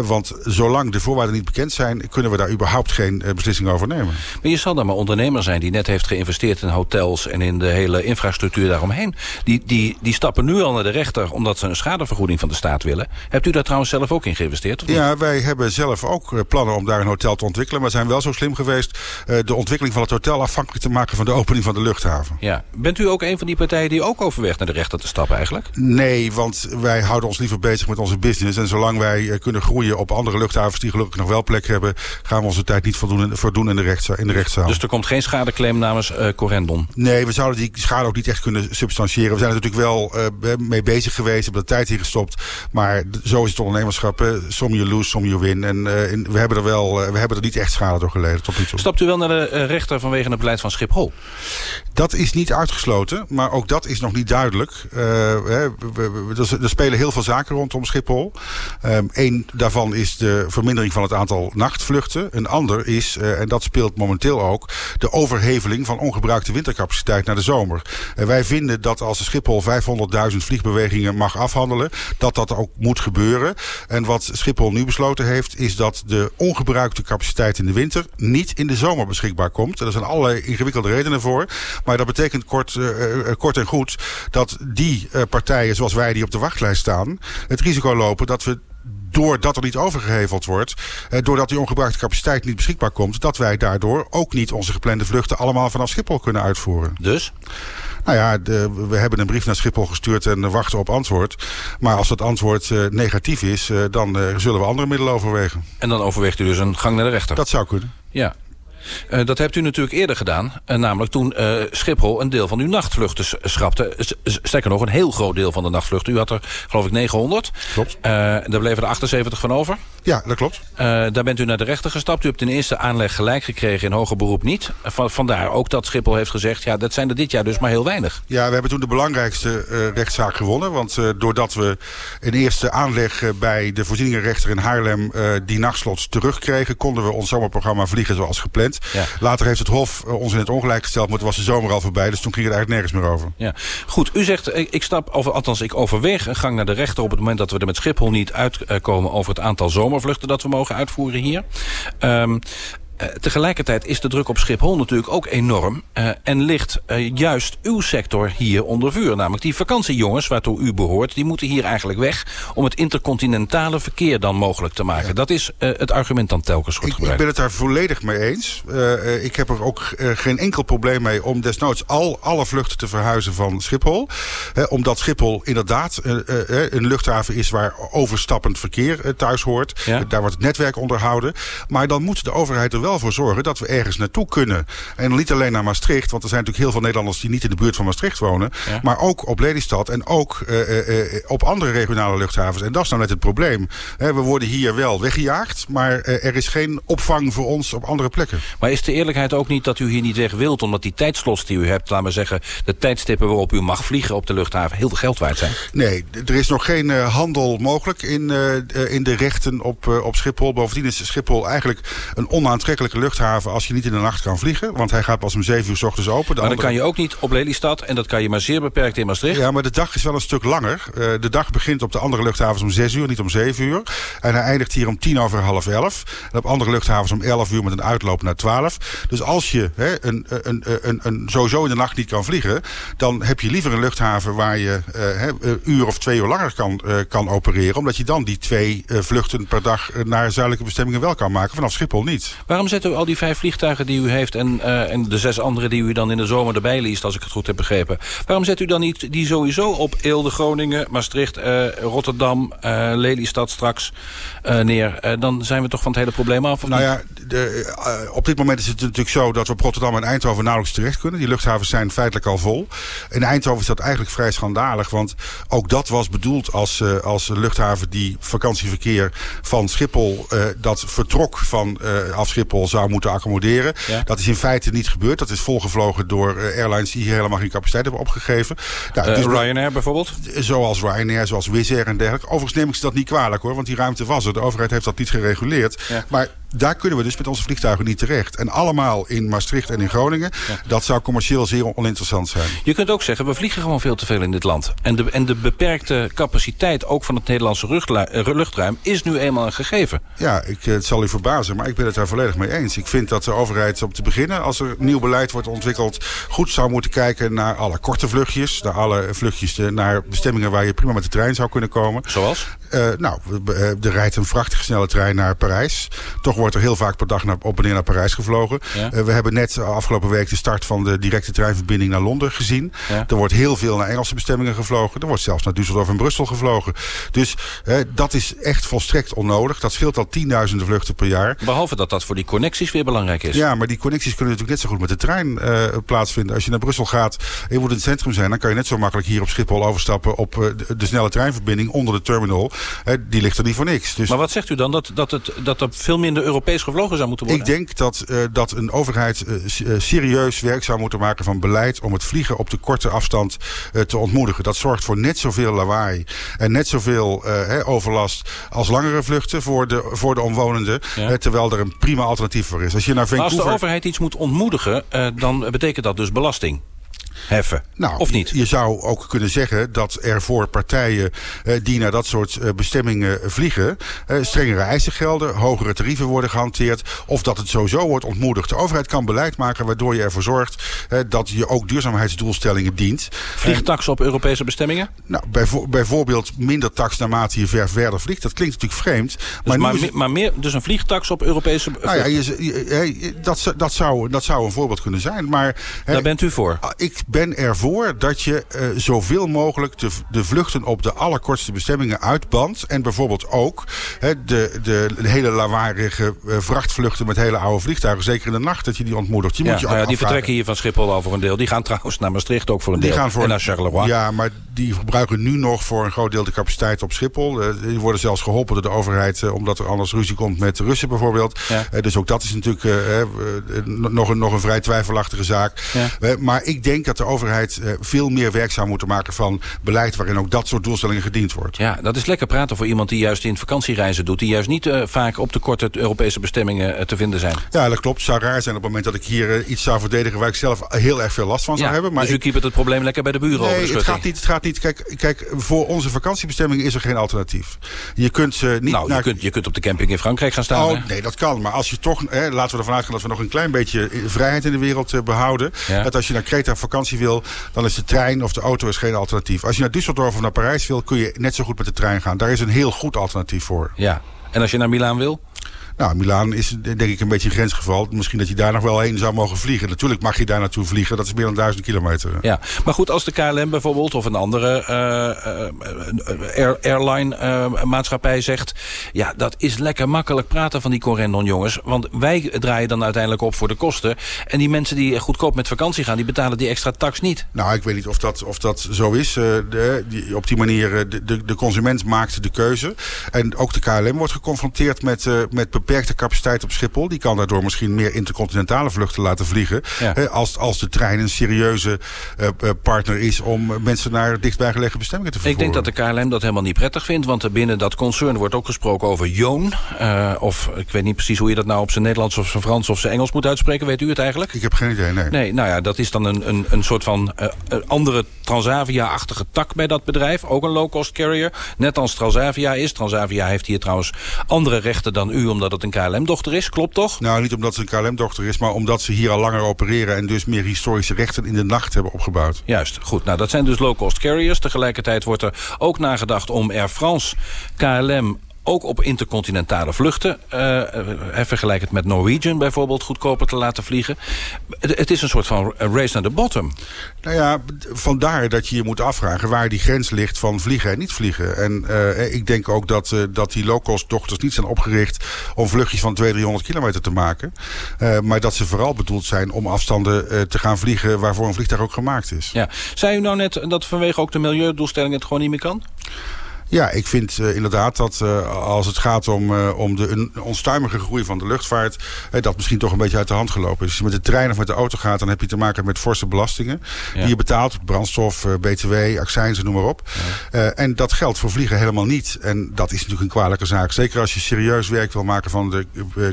Speaker 36: want zolang de voorwaarden niet bekend zijn, kunnen we daar überhaupt geen beslissing over nemen.
Speaker 34: Maar je zal dan maar ondernemer zijn die net heeft geïnvesteerd in hotels en in de hele infrastructuur daaromheen. Die, die, die stappen nu al naar de rechter omdat ze een schadevergoeding van de staat willen. Hebt u daar trouwens zelf ook in geïnvesteerd?
Speaker 36: Ja, wij hebben zelf ook plannen om daar een hotel te ontwikkelen. Maar zijn wel zo slim geweest uh, de ontwikkeling van het hotel afhankelijk te maken van de opening van de luchthaven.
Speaker 34: Ja. Bent u ook een van die partijen die ook overweegt naar de rechter te stappen eigenlijk?
Speaker 36: Nee, want wij houden ons liever bezig met onze business. En zolang wij uh, kunnen groeien op andere luchthavens die gelukkig nog wel plek hebben, gaan we onze tijd niet voldoen, in de, rechtszaal, in de rechtszaal.
Speaker 34: Dus er komt geen schadeclaim namens uh, Corendon?
Speaker 36: Nee, we zouden die schade ook niet echt kunnen substantiëren. We zijn er natuurlijk wel uh, mee bezig geweest, hebben er tijd in gestopt. Maar zo is het ondernemerschap. Som je lose, som je win. En uh, we hebben er wel, we hebben er niet echt schade door geleden tot nu toe.
Speaker 34: Stapt u wel naar de rechter vanwege het beleid van Schiphol?
Speaker 36: Dat is niet uitgesloten, maar ook dat is nog niet duidelijk. Hè, er spelen heel veel zaken rondom Schiphol. Eén daarvan is de vermindering van het aantal nachtvluchten. Een ander is, uh, en dat speelt momenteel ook... de overheveling van ongebruikte wintercapaciteit naar de zomer. Uh, wij vinden dat als de Schiphol 500.000 vliegbewegingen mag afhandelen... dat dat ook moet gebeuren. En wat Schiphol nu besloten heeft... is dat de ongebruikte capaciteit in de winter... niet in de zomer beschikbaar komt. Er zijn allerlei ingewikkelde redenen voor. Maar dat betekent kort, uh, kort en goed... dat die partijen zoals wij die op de wachtlijst staan... het risico lopen dat we doordat er niet overgeheveld wordt... Eh, doordat die ongebruikte capaciteit niet beschikbaar komt... dat wij daardoor ook niet onze geplande vluchten allemaal vanaf Schiphol kunnen uitvoeren.
Speaker 34: Dus?
Speaker 36: Nou ja, de, we hebben een brief naar Schiphol gestuurd en wachten op antwoord. Maar als dat antwoord uh, negatief is, uh, dan uh, zullen we andere middelen overwegen.
Speaker 34: En dan overweegt u dus een gang naar de rechter?
Speaker 36: Dat zou kunnen.
Speaker 34: Ja. Uh, dat hebt u natuurlijk eerder gedaan. Uh, namelijk toen uh, Schiphol een deel van uw nachtvluchten schrapte. Sterker nog, een heel groot deel van de nachtvluchten. U had er geloof ik 900.
Speaker 36: Klopt.
Speaker 34: daar bleven er 78 van over.
Speaker 36: Ja, dat klopt.
Speaker 34: daar bent u naar de rechter gestapt. U hebt in eerste aanleg gelijk gekregen, in hoger beroep niet. Van, vandaar ook dat Schiphol heeft gezegd... ja, dat zijn er dit jaar dus maar heel weinig.
Speaker 36: Ja, we hebben toen de belangrijkste rechtszaak gewonnen. Want doordat we in eerste aanleg bij de voorzieningenrechter in Haarlem... die nachtslots terugkregen... konden we ons zomerprogramma vliegen zoals gepland. Ja. Later heeft het Hof eh, ons in het ongelijk gesteld, maar het was de zomer al voorbij. Dus toen ging het eigenlijk nergens meer over.
Speaker 34: Ja. Goed, u zegt, ik stap, over, althans ik overweeg een gang naar de rechter... op het moment dat we er met Schiphol niet uitkomen over het aantal zomervluchten dat we mogen uitvoeren hier. Um, uh, tegelijkertijd is de druk op Schiphol natuurlijk ook enorm. Uh, en ligt uh, juist uw sector hier onder vuur. Namelijk die vakantiejongens waartoe u behoort... die moeten hier eigenlijk weg om het intercontinentale verkeer dan mogelijk te maken. Ja. Dat is het argument dan telkens wordt
Speaker 36: ik,
Speaker 34: gebruikt.
Speaker 36: Ik ben het daar volledig mee eens. ik heb er ook geen enkel probleem mee om desnoods al alle vluchten te verhuizen van Schiphol. omdat Schiphol inderdaad een luchthaven is waar overstappend verkeer thuis hoort. Ja. Daar wordt het netwerk onderhouden. Maar dan moet de overheid er wel voor zorgen dat we ergens naartoe kunnen. En niet alleen naar Maastricht, want er zijn natuurlijk heel veel Nederlanders die niet in de buurt van Maastricht wonen. Ja. Maar ook op Lelystad en ook uh, uh, op andere regionale luchthavens. En dat is nou net het probleem. we worden hier wel weggejaagd, maar er is geen opvang voor ons op andere plekken.
Speaker 34: Maar is de eerlijkheid ook niet dat u hier niet weg wilt, omdat die tijdslots die u hebt, laten we zeggen, de tijdstippen waarop u mag vliegen op de luchthaven heel veel geld waard zijn?
Speaker 36: Nee, er is nog geen handel mogelijk in, in de rechten op, op Schiphol. Bovendien is Schiphol eigenlijk een onaantrekkelijke luchthaven als je niet in de nacht kan vliegen. Want hij gaat pas om 7 uur s ochtends open.
Speaker 34: Maar dan andere... kan je ook niet op Lelystad. En dat kan je maar zeer beperkt in Maastricht.
Speaker 36: Ja, maar de dag is wel een stuk langer. Uh, de dag begint op de andere luchthavens om 6 uur, niet om 7 uur. En hij eindigt hier om 10 over half 11. En op andere luchthavens om 11 uur met een uitloop naar 12. Dus als je hè, een, een, een, een, sowieso in de nacht niet kan vliegen... dan heb je liever een luchthaven waar je uh, een uur of twee uur langer kan, uh, kan opereren. Omdat je dan die twee vluchten per dag naar zuidelijke bestemmingen wel kan maken. Vanaf Schiphol niet.
Speaker 34: Waarom zetten we al die vijf vliegtuigen die u heeft... En, uh, en de zes andere die u dan in de zomer erbij liest, als ik het goed heb begrepen. Waarom zet u dan niet die sowieso op Eelde, Groningen, Maastricht, uh, Rotterdam, uh, Lelystad straks neer? dan zijn we toch van het hele probleem af?
Speaker 36: nou ja, de, op dit moment is het natuurlijk zo dat we op Rotterdam en Eindhoven nauwelijks terecht kunnen. Die luchthavens zijn feitelijk al vol. In Eindhoven is dat eigenlijk vrij schandalig, want ook dat was bedoeld als, als luchthaven die vakantieverkeer van Schiphol, dat vertrok van af Schiphol zou moeten accommoderen. Ja. Dat is in feite niet gebeurd. Dat is volgevlogen door uh, airlines die hier helemaal geen capaciteit hebben opgegeven.
Speaker 34: Nou, uh, dus Ryanair bijvoorbeeld?
Speaker 36: Zoals Ryanair, zoals Wizz Air en dergelijke. Overigens neem ik ze dat niet kwalijk hoor, want die ruimte was er. De overheid heeft dat niet gereguleerd. Ja. Maar daar kunnen we dus met onze vliegtuigen niet terecht. En allemaal in Maastricht en in Groningen. Ja. Dat zou commercieel zeer oninteressant zijn.
Speaker 34: Je kunt ook zeggen, we vliegen gewoon veel te veel in dit land. En de, en de beperkte capaciteit ook van het Nederlandse luchtruim... is nu eenmaal een gegeven.
Speaker 36: Ja, ik, het zal u verbazen, maar ik ben het daar volledig mee eens. Ik vind dat de overheid op te beginnen, als er nieuw beleid wordt ontwikkeld... goed zou moeten kijken naar alle korte vluchtjes. Naar alle vluchtjes naar bestemmingen waar je prima met de trein zou kunnen komen.
Speaker 34: Zoals?
Speaker 36: Uh, nou, er rijdt een prachtige snelle trein naar Parijs. Toch wordt er heel vaak per dag naar, op en neer naar Parijs gevlogen.
Speaker 34: Ja.
Speaker 36: we hebben net afgelopen week de start van de directe treinverbinding naar Londen gezien.
Speaker 34: Ja.
Speaker 36: Er wordt heel veel naar Engelse bestemmingen gevlogen. Er wordt zelfs naar Düsseldorf en Brussel gevlogen. Dus dat is echt volstrekt onnodig. Dat scheelt al tienduizenden vluchten per jaar.
Speaker 34: Behalve dat dat voor die connecties weer belangrijk is.
Speaker 36: Ja, maar die connecties kunnen natuurlijk net zo goed met de trein plaatsvinden. Als je naar Brussel gaat en je moet in het centrum zijn... dan kan je net zo makkelijk hier op Schiphol overstappen... op de, de, snelle treinverbinding onder de terminal. Die ligt er niet voor niks. Dus
Speaker 34: maar wat zegt u dan? Dat, dat, het, dat er veel minder Europees gevlogen zou moeten worden?
Speaker 36: Ik denk dat, dat een overheid serieus werk zou moeten maken van beleid... om het vliegen op de korte afstand te ontmoedigen. Dat zorgt voor net zoveel lawaai en net zoveel overlast... als langere vluchten voor de, voor de omwonenden. Ja. terwijl er een prima alternatief voor is. Als je naar Vancouver...
Speaker 34: Als de overheid iets moet ontmoedigen, dan betekent dat dus belasting heffen.
Speaker 36: Nou,
Speaker 34: of niet?
Speaker 36: Je zou ook kunnen zeggen dat er voor partijen uh, die naar dat soort uh, bestemmingen vliegen... Uh, strengere eisen gelden, hogere tarieven worden gehanteerd... of dat het sowieso wordt ontmoedigd. De overheid kan beleid maken waardoor je ervoor zorgt... dat je ook duurzaamheidsdoelstellingen dient.
Speaker 34: Vliegtax op Europese bestemmingen?
Speaker 36: Nou, bijvo bijvoorbeeld minder tax naarmate je ver verder vliegt. Dat klinkt natuurlijk vreemd.
Speaker 34: Dus, maar, maar, het... maar, meer, dus een vliegtax op Europese
Speaker 36: nou ja, je, je, dat, dat, zou, dat zou een voorbeeld kunnen zijn. Maar,
Speaker 34: Daar bent u voor?
Speaker 36: Ik ben ervoor dat je uh, zoveel mogelijk de, de vluchten op de allerkortste bestemmingen uitbandt. En bijvoorbeeld ook he, de, de, hele lawaardige uh, vrachtvluchten met hele oude vliegtuigen. Zeker in de nacht dat je die ontmoedigt.
Speaker 34: Ja,
Speaker 36: moet je ook
Speaker 34: nou ja, die
Speaker 36: afvragen.
Speaker 34: vertrekken hier van Schiphol al voor een deel. Die gaan trouwens naar Maastricht ook voor een
Speaker 36: Die
Speaker 34: deel.
Speaker 36: gaan voor,
Speaker 34: en naar Charleroi.
Speaker 36: Ja, maar die gebruiken nu nog voor een groot deel de capaciteit op Schiphol. Uh, die worden zelfs geholpen door de overheid. omdat er anders ruzie komt met de Russen bijvoorbeeld.
Speaker 34: Ja.
Speaker 36: dus ook dat is natuurlijk nog, een, nog een vrij twijfelachtige zaak. Maar ik denk dat de overheid veel meer werk zou moeten maken van beleid... waarin ook dat soort doelstellingen gediend wordt.
Speaker 34: Ja, dat is lekker praten voor iemand die juist in vakantiereizen doet... die juist niet uh, vaak op de korte Europese bestemmingen uh, te vinden zijn.
Speaker 36: Ja, dat klopt. Het zou raar zijn op het moment dat ik hier uh, iets zou verdedigen... waar ik zelf heel erg veel last van
Speaker 34: ja,
Speaker 36: zou hebben. Maar
Speaker 34: dus u
Speaker 36: ik...
Speaker 34: keept het probleem lekker bij de buren
Speaker 36: nee,
Speaker 34: over de
Speaker 36: het gaat niet. Het gaat niet. Kijk, kijk, voor onze vakantiebestemming is er geen alternatief. Je kunt ze niet...
Speaker 34: Nou,
Speaker 36: naar...
Speaker 34: je, kunt, je kunt op de camping in Frankrijk gaan staan.
Speaker 36: Oh,
Speaker 34: hè?
Speaker 36: nee, dat kan. Maar als je toch... Hè, laten we ervan uitgaan dat we nog een klein beetje vrijheid in de wereld behouden.
Speaker 34: Ja.
Speaker 36: Dat als je naar Kreta vakantie wil... dan is de trein of de auto is geen alternatief. Als je naar Düsseldorf of naar Parijs wil... kun je net zo goed met de trein gaan. Daar is een heel goed alternatief voor.
Speaker 34: Ja. En als je naar Milaan wil?
Speaker 36: Nou, Milaan is denk ik een beetje een grensgeval. Misschien dat je daar nog wel heen zou mogen vliegen. Natuurlijk mag je daar naartoe vliegen. Dat is meer dan duizend kilometer.
Speaker 34: Ja, maar goed, als de KLM bijvoorbeeld... of een andere uh, air, airline uh, maatschappij zegt... ja, dat is lekker makkelijk praten van die Corendon jongens. Want wij draaien dan uiteindelijk op voor de kosten. En die mensen die goedkoop met vakantie gaan... die betalen die extra tax niet.
Speaker 36: Nou, ik weet niet of dat, of dat zo is. De, die, op die manier, de, de, de consument maakt de keuze. En ook de KLM wordt geconfronteerd met, met beperkte capaciteit op Schiphol. Die kan daardoor misschien meer intercontinentale vluchten laten vliegen.
Speaker 34: Ja.
Speaker 36: Hè, als, als de trein een serieuze uh, partner is om mensen naar dichtbijgelegen bestemmingen te vervoeren.
Speaker 34: Ik denk dat de KLM dat helemaal niet prettig vindt. Want binnen dat concern wordt ook gesproken over Joon. Uh, of ik weet niet precies hoe je dat nou op zijn Nederlands of zijn Frans of zijn Engels moet uitspreken. Weet u het eigenlijk?
Speaker 36: Ik heb geen idee, nee.
Speaker 34: Nee, nou ja, dat is dan een, een, een soort van uh, andere Transavia-achtige tak bij dat bedrijf. Ook een low-cost carrier. Net als Transavia is. Transavia heeft hier trouwens andere rechten dan u, omdat het een KLM-dochter is. Klopt toch?
Speaker 36: Nou, niet omdat ze een KLM-dochter is, maar omdat ze hier al langer opereren... en dus meer historische rechten in de nacht hebben opgebouwd.
Speaker 34: Juist, goed. Nou, dat zijn dus low-cost carriers. Tegelijkertijd wordt er ook nagedacht om Air France, KLM ook op intercontinentale vluchten. Uh, vergelijk het met Norwegian bijvoorbeeld goedkoper te laten vliegen. Het, het is een soort van race naar de bottom.
Speaker 36: Nou ja, vandaar dat je je moet afvragen waar die grens ligt van vliegen en niet vliegen. En uh, ik denk ook dat, uh, dat die low-cost dochters niet zijn opgericht om vluchtjes van 200, 300 kilometer te maken. Maar dat ze vooral bedoeld zijn om afstanden te gaan vliegen waarvoor een vliegtuig ook gemaakt is.
Speaker 34: Ja. Zei u nou net dat vanwege ook de milieudoelstelling het gewoon niet meer kan?
Speaker 36: Ja, ik vind uh, inderdaad dat uh, als het gaat om, uh, om de onstuimige groei van de luchtvaart... dat misschien toch een beetje uit de hand gelopen is. Als je met de trein of met de auto gaat, dan heb je te maken met forse belastingen. Ja. Die je betaalt, brandstof, btw, accijnzen, noem maar op. Ja. en dat geldt voor vliegen helemaal niet. En dat is natuurlijk een kwalijke zaak. Zeker als je serieus werk wil maken van de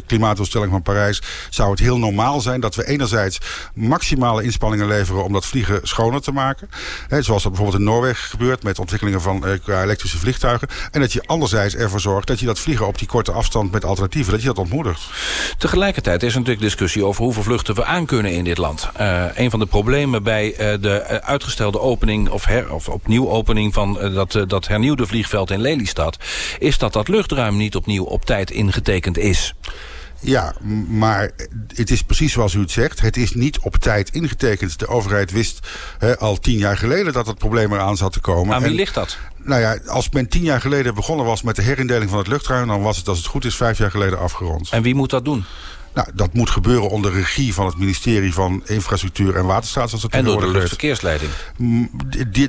Speaker 36: klimaatdoelstelling van Parijs... zou het heel normaal zijn dat we enerzijds maximale inspanningen leveren... om dat vliegen schoner te maken. Zoals dat bijvoorbeeld in Noorwegen gebeurt met ontwikkelingen van elektrische vliegtuigen En dat je anderzijds ervoor zorgt dat je dat vliegen op die korte afstand met alternatieven, dat je dat ontmoedigt.
Speaker 34: Tegelijkertijd is er natuurlijk discussie over hoeveel vluchten we aankunnen in dit land. Uh, een van de problemen bij uh, de uh, uitgestelde opening of, her, of opnieuw opening van dat, dat hernieuwde vliegveld in Lelystad, is dat dat luchtruim niet opnieuw op tijd ingetekend is.
Speaker 36: Ja, maar het is precies zoals u het zegt. Het is niet op tijd ingetekend. De overheid wist al tien jaar geleden dat het probleem eraan zat te komen.
Speaker 34: Aan wie
Speaker 36: En-
Speaker 34: ligt dat?
Speaker 36: Nou ja, als men tien jaar geleden begonnen was met de herindeling van het luchtruim... dan was het, als het goed is, vijf jaar geleden afgerond.
Speaker 34: En wie moet dat doen?
Speaker 36: Nou, dat moet gebeuren onder regie van het ministerie van Infrastructuur en Waterstaat. Zoals het
Speaker 34: En door de luchtverkeersleiding.
Speaker 36: Mm,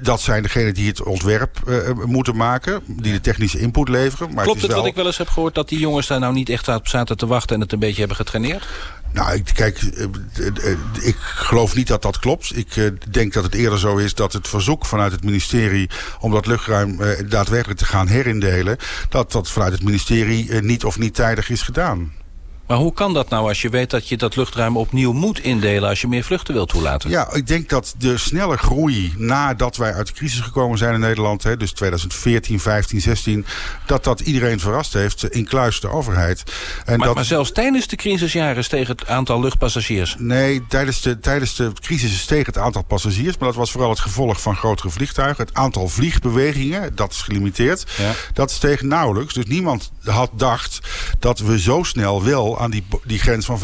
Speaker 36: dat zijn degenen die het ontwerp eh, moeten maken. Die de technische input leveren. Maar
Speaker 34: Klopt
Speaker 36: is
Speaker 34: het
Speaker 36: wel...
Speaker 34: wat ik wel eens heb gehoord... dat die jongens daar nou niet echt op zaten te wachten... en het een beetje hebben getraineerd?
Speaker 36: Nou, kijk, eh, eh, eh, ik geloof niet dat dat klopt. Ik eh, denk dat het eerder zo is dat het verzoek vanuit het ministerie... om dat luchtruim eh, daadwerkelijk te gaan herindelen... dat dat vanuit het ministerie eh, niet of niet tijdig is gedaan.
Speaker 34: Maar hoe kan dat nou als je weet dat je dat luchtruim opnieuw moet indelen... als je meer vluchten wilt toelaten?
Speaker 36: Ja, ik denk dat de snelle groei nadat wij uit de crisis gekomen zijn in Nederland... Hè, dus 2014, 15, 16... dat dat iedereen verrast heeft, eh, incluis de overheid. En
Speaker 34: maar,
Speaker 36: dat,
Speaker 34: maar zelfs tijdens de crisisjaren steeg het aantal luchtpassagiers.
Speaker 36: Nee, tijdens de, tijdens de crisis steeg het aantal passagiers. Maar dat was vooral het gevolg van grotere vliegtuigen. Het aantal vliegbewegingen, dat is gelimiteerd.
Speaker 34: Ja.
Speaker 36: Dat steeg nauwelijks. Dus niemand had dacht dat we zo snel wel aan die, die grens van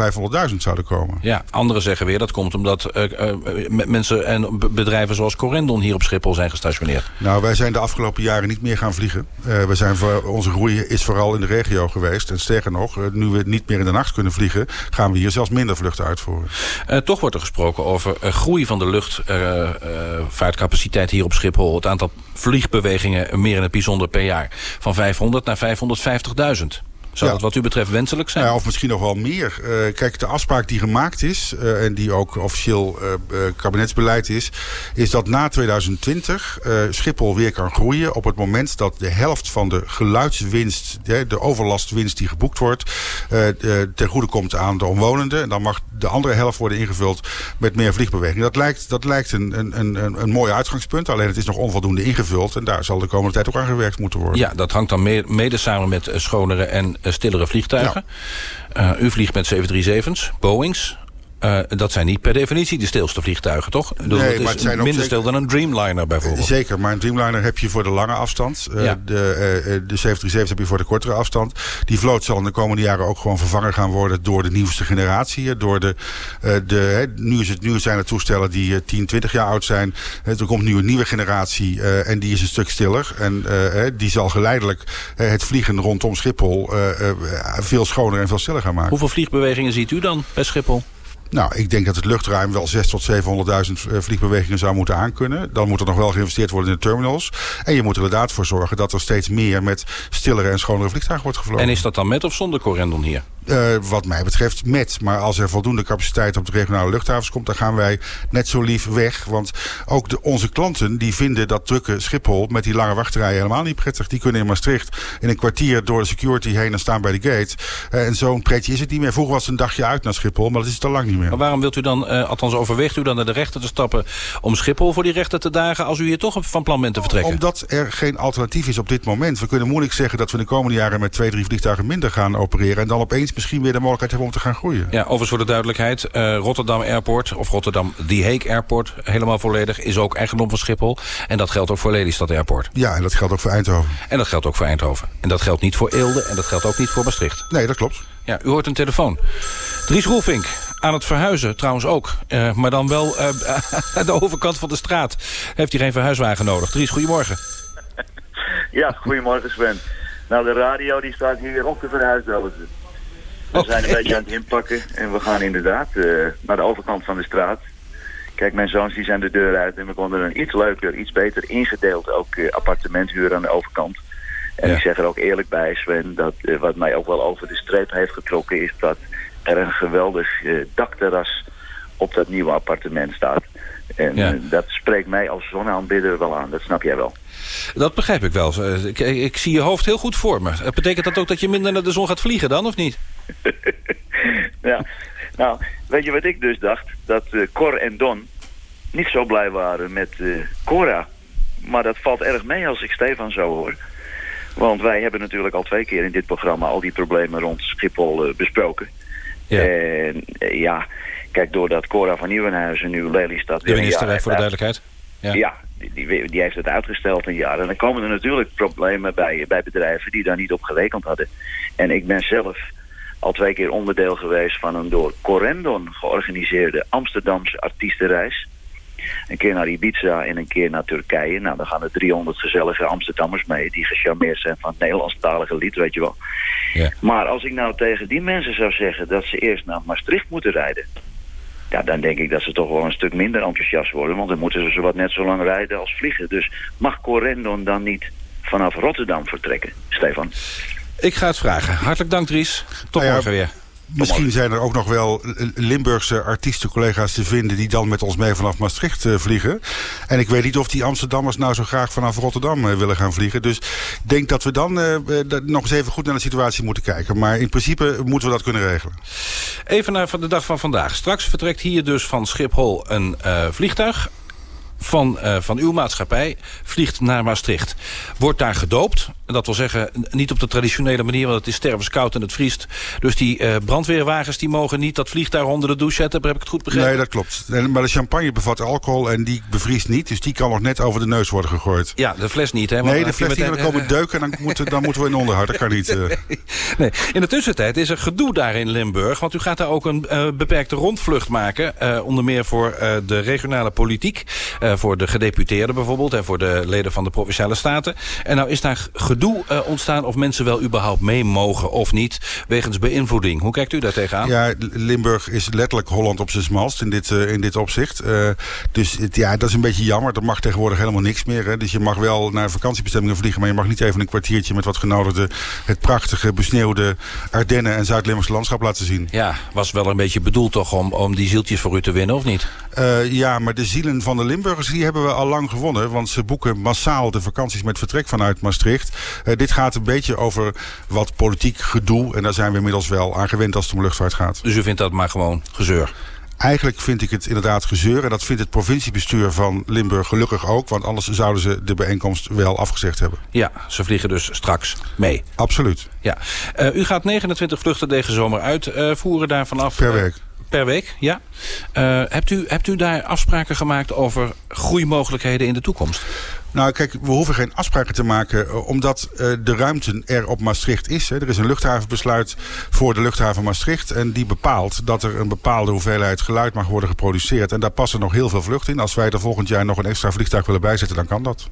Speaker 36: 500.000 zouden komen.
Speaker 34: Ja, anderen zeggen weer dat komt omdat eh, eh, mensen en bedrijven zoals Corendon hier op Schiphol zijn gestationeerd.
Speaker 36: Nou, wij zijn de afgelopen jaren niet meer gaan vliegen. Eh, we zijn voor, onze groei is vooral in de regio geweest. En sterker nog, nu we niet meer in de nacht kunnen vliegen... gaan we hier zelfs minder vluchten uitvoeren.
Speaker 34: Toch wordt er gesproken over groei van de luchtvaartcapaciteit hier op Schiphol. Het aantal vliegbewegingen meer in het bijzonder per jaar. Van 500 naar 550.000. Zou
Speaker 36: Ja.
Speaker 34: dat wat u betreft wenselijk zijn?
Speaker 36: Ja, of misschien nog wel meer. Eh, kijk, de afspraak die gemaakt is... eh, en die ook officieel eh, kabinetsbeleid is... is dat na 2020 eh, Schiphol weer kan groeien... op het moment dat de helft van de geluidswinst... de, de overlastwinst die geboekt wordt... ten goede komt aan de omwonenden. En dan mag de andere helft worden ingevuld met meer vliegbeweging. Dat lijkt, dat lijkt een, een, een, een mooi uitgangspunt. Alleen het is nog onvoldoende ingevuld. En daar zal de komende tijd ook aan gewerkt moeten worden.
Speaker 34: Ja, dat hangt dan me- mede samen met schonere en stillere vliegtuigen. Eh, u vliegt met 737's, Boeings. Eh, dat zijn niet per definitie de stilste vliegtuigen, toch? Bedoel,
Speaker 36: Nee,
Speaker 34: het
Speaker 36: maar het zijn ook
Speaker 34: minder
Speaker 36: zeker-
Speaker 34: stil dan een Dreamliner bijvoorbeeld.
Speaker 36: Zeker, maar een Dreamliner heb je voor de lange afstand. Eh, de, eh, de 737 heb je voor de kortere afstand. Die vloot zal in de komende jaren ook gewoon vervangen gaan worden... door de nieuwste generatie. Door de, de, nu, is het, nu zijn het toestellen die eh, 10, 20 jaar oud zijn. Er komt nu een nieuwe generatie en die is een stuk stiller. En die zal geleidelijk het vliegen rondom Schiphol... veel schoner en veel stiller gaan maken.
Speaker 34: Hoeveel vliegbewegingen ziet u dan bij Schiphol?
Speaker 36: Nou, ik denk dat het luchtruim wel 600.000 tot 700.000 eh, vliegbewegingen zou moeten aankunnen. Dan moet er nog wel geïnvesteerd worden in de terminals. En je moet er inderdaad voor zorgen dat er steeds meer met stillere en schonere vliegtuigen wordt gevlogen.
Speaker 34: En is dat dan met of zonder Corendon hier?
Speaker 36: Eh, wat mij betreft met. Maar als er voldoende capaciteit op de regionale luchthavens komt... dan gaan wij net zo lief weg. Want ook de, onze klanten die vinden dat drukke Schiphol... met die lange wachtrijen helemaal niet prettig. Die kunnen in Maastricht in een kwartier door de security heen... en staan bij de gate. Eh, en zo'n pretje is het niet meer. Vroeger was het een dagje uit naar Schiphol... maar dat is het al lang niet meer.
Speaker 34: Maar waarom wilt u dan, eh, althans overweegt u dan naar de rechter te stappen... om Schiphol voor die rechter te dagen als u hier toch van plan bent te vertrekken?
Speaker 36: Omdat er geen alternatief is op dit moment. We kunnen moeilijk zeggen dat we de komende jaren met twee, drie vliegtuigen minder gaan opereren. En dan opeens misschien weer de mogelijkheid hebben om te gaan groeien.
Speaker 34: Ja, overigens voor de duidelijkheid. eh, Rotterdam Airport, of Rotterdam The Hague Airport... helemaal volledig, is ook eigendom van Schiphol. En dat geldt ook voor Lelystad Airport.
Speaker 36: Ja, en dat geldt ook voor Eindhoven.
Speaker 34: En dat geldt ook voor Eindhoven. En dat geldt niet voor Eelde en dat geldt ook niet voor Maastricht.
Speaker 36: Nee, dat klopt.
Speaker 34: Ja, u hoort een telefoon. Dries Roelvink, aan het verhuizen trouwens ook. Eh, maar dan wel eh, [LAUGHS] aan de overkant van de straat. Heeft hij geen verhuiswagen nodig. Dries, goedemorgen.
Speaker 37: Ja, goedemorgen Sven. Nou, de radio die staat hier op de verhuisdozen. We zijn een beetje aan het inpakken en we gaan inderdaad eh, naar de overkant van de straat. Kijk, mijn zoons die zijn de deur uit en we konden een iets leuker, iets beter ingedeeld ook eh, appartement huren aan de overkant. En ik zeg er ook eerlijk bij, Sven, dat eh, wat mij ook wel over de streep heeft getrokken is dat er een geweldig dakterras op dat nieuwe appartement staat. En
Speaker 34: Ja.
Speaker 37: dat spreekt mij als zonneaanbidder wel aan, dat snap jij wel.
Speaker 34: Dat begrijp ik wel. Ik, ik zie je hoofd heel goed voor me. Betekent dat ook dat je minder naar de zon gaat vliegen dan, of niet? [LAUGHS]
Speaker 37: Ja, nou, weet je wat ik dus dacht? Dat eh, Cor en Don niet zo blij waren met eh, Cora. Maar dat valt erg mee als ik Stefan zo hoor. Want wij hebben natuurlijk al twee keer in dit programma al die problemen rond Schiphol eh, besproken. En eh, ja, kijk, doordat Cora van Nieuwenhuizen nu Lelystad...
Speaker 34: De minister, voor de duidelijkheid. Ja.
Speaker 37: ja, die, die, die heeft het uitgesteld een jaar. En dan komen er natuurlijk problemen bij, bij bedrijven die daar niet op gerekend hadden. En ik ben zelf al twee keer onderdeel geweest van een door Corendon georganiseerde Amsterdamse artiestenreis. Een keer naar Ibiza en een keer naar Turkije. Nou, dan gaan er 300 gezellige Amsterdammers mee... die gecharmeerd zijn van het Nederlandstalige lied, weet je wel.
Speaker 34: Ja.
Speaker 37: Maar als ik nou tegen die mensen zou zeggen... dat ze eerst naar Maastricht moeten rijden... Ja, dan denk ik dat ze toch wel een stuk minder enthousiast worden. Want dan moeten ze zowat net zo lang rijden als vliegen. Dus mag Corendon dan niet vanaf Rotterdam vertrekken, Stefan?
Speaker 34: Ik ga het vragen. Hartelijk dank, Dries. Tot
Speaker 36: Nou ja,
Speaker 34: morgen weer.
Speaker 36: Misschien zijn er ook nog wel Limburgse artiestencollega's te vinden... die dan met ons mee vanaf Maastricht eh, vliegen. En ik weet niet of die Amsterdammers nou zo graag vanaf Rotterdam eh, willen gaan vliegen. Dus ik denk dat we dan eh, nog eens even goed naar de situatie moeten kijken. Maar in principe moeten we dat kunnen regelen.
Speaker 34: Even naar van de dag van vandaag. Straks vertrekt hier dus van Schiphol een vliegtuig van, eh, van uw maatschappij vliegt naar Maastricht. Wordt daar gedoopt. Dat wil zeggen, niet op de traditionele manier... want het is stervenskoud en het vriest. Dus die eh, brandweerwagens die mogen niet dat vliegtuig onder de douche zetten. Heb ik het goed begrepen?
Speaker 36: Nee, dat klopt. Maar de champagne bevat alcohol en die bevriest niet. Dus die kan nog net over de neus worden gegooid.
Speaker 34: Ja, de fles niet. Hè? Want
Speaker 36: Nee, de fles niet. Dan komen deuken en dan moeten, dan moeten we in onderhoud. Dat kan niet. eh. [LAUGHS]
Speaker 34: Nee. In de tussentijd is er gedoe daar in Limburg. Want u gaat daar ook een beperkte rondvlucht maken. onder meer voor de regionale politiek. Eh, voor de gedeputeerden bijvoorbeeld. En voor de leden van de Provinciale Staten. En nou is daar gedoe eh, ontstaan of mensen wel überhaupt mee mogen of niet. Wegens beïnvloeding. Hoe kijkt u daar tegenaan?
Speaker 36: Ja, Limburg is letterlijk Holland op zijn smalst in dit, eh, in dit opzicht. Dus het, ja, dat is een beetje jammer. Er mag tegenwoordig helemaal niks meer. Hè. Dus je mag wel naar vakantiebestemmingen vliegen... maar je mag niet even een kwartiertje met wat genodigde... het prachtige, besneeuwde Ardennen en Zuid-Limburgse landschap laten zien.
Speaker 34: Ja, was wel een beetje bedoeld toch om, om die zieltjes voor u te winnen, of niet?
Speaker 36: Eh, ja, maar de zielen van de Limburgers die hebben we al lang gewonnen. Want ze boeken massaal de vakanties met vertrek vanuit Maastricht. Eh, dit gaat een beetje over wat politiek gedoe. En daar zijn we inmiddels wel aan gewend als het om luchtvaart gaat.
Speaker 34: Dus u vindt dat maar gewoon gezeur?
Speaker 36: Eigenlijk vind ik het inderdaad gezeur. En dat vindt het provinciebestuur van Limburg gelukkig ook. Want anders zouden ze de bijeenkomst wel afgezegd hebben.
Speaker 34: Ja, ze vliegen dus straks mee.
Speaker 36: Absoluut.
Speaker 34: Ja. Eh, u gaat 29 vluchten deze zomer uitvoeren daar vanaf.
Speaker 36: Per week.
Speaker 34: Per week, ja. Eh, hebt, u, hebt u daar afspraken gemaakt over groeimogelijkheden in de toekomst?
Speaker 36: Nou, kijk, we hoeven geen afspraken te maken... eh, omdat eh, de ruimte er op Maastricht is. Hè. Er is een luchthavenbesluit voor de luchthaven Maastricht... en die bepaalt dat er een bepaalde hoeveelheid geluid mag worden geproduceerd. En daar passen nog heel veel vluchten in. Als wij er volgend jaar nog een extra vliegtuig willen bijzetten, dan kan dat.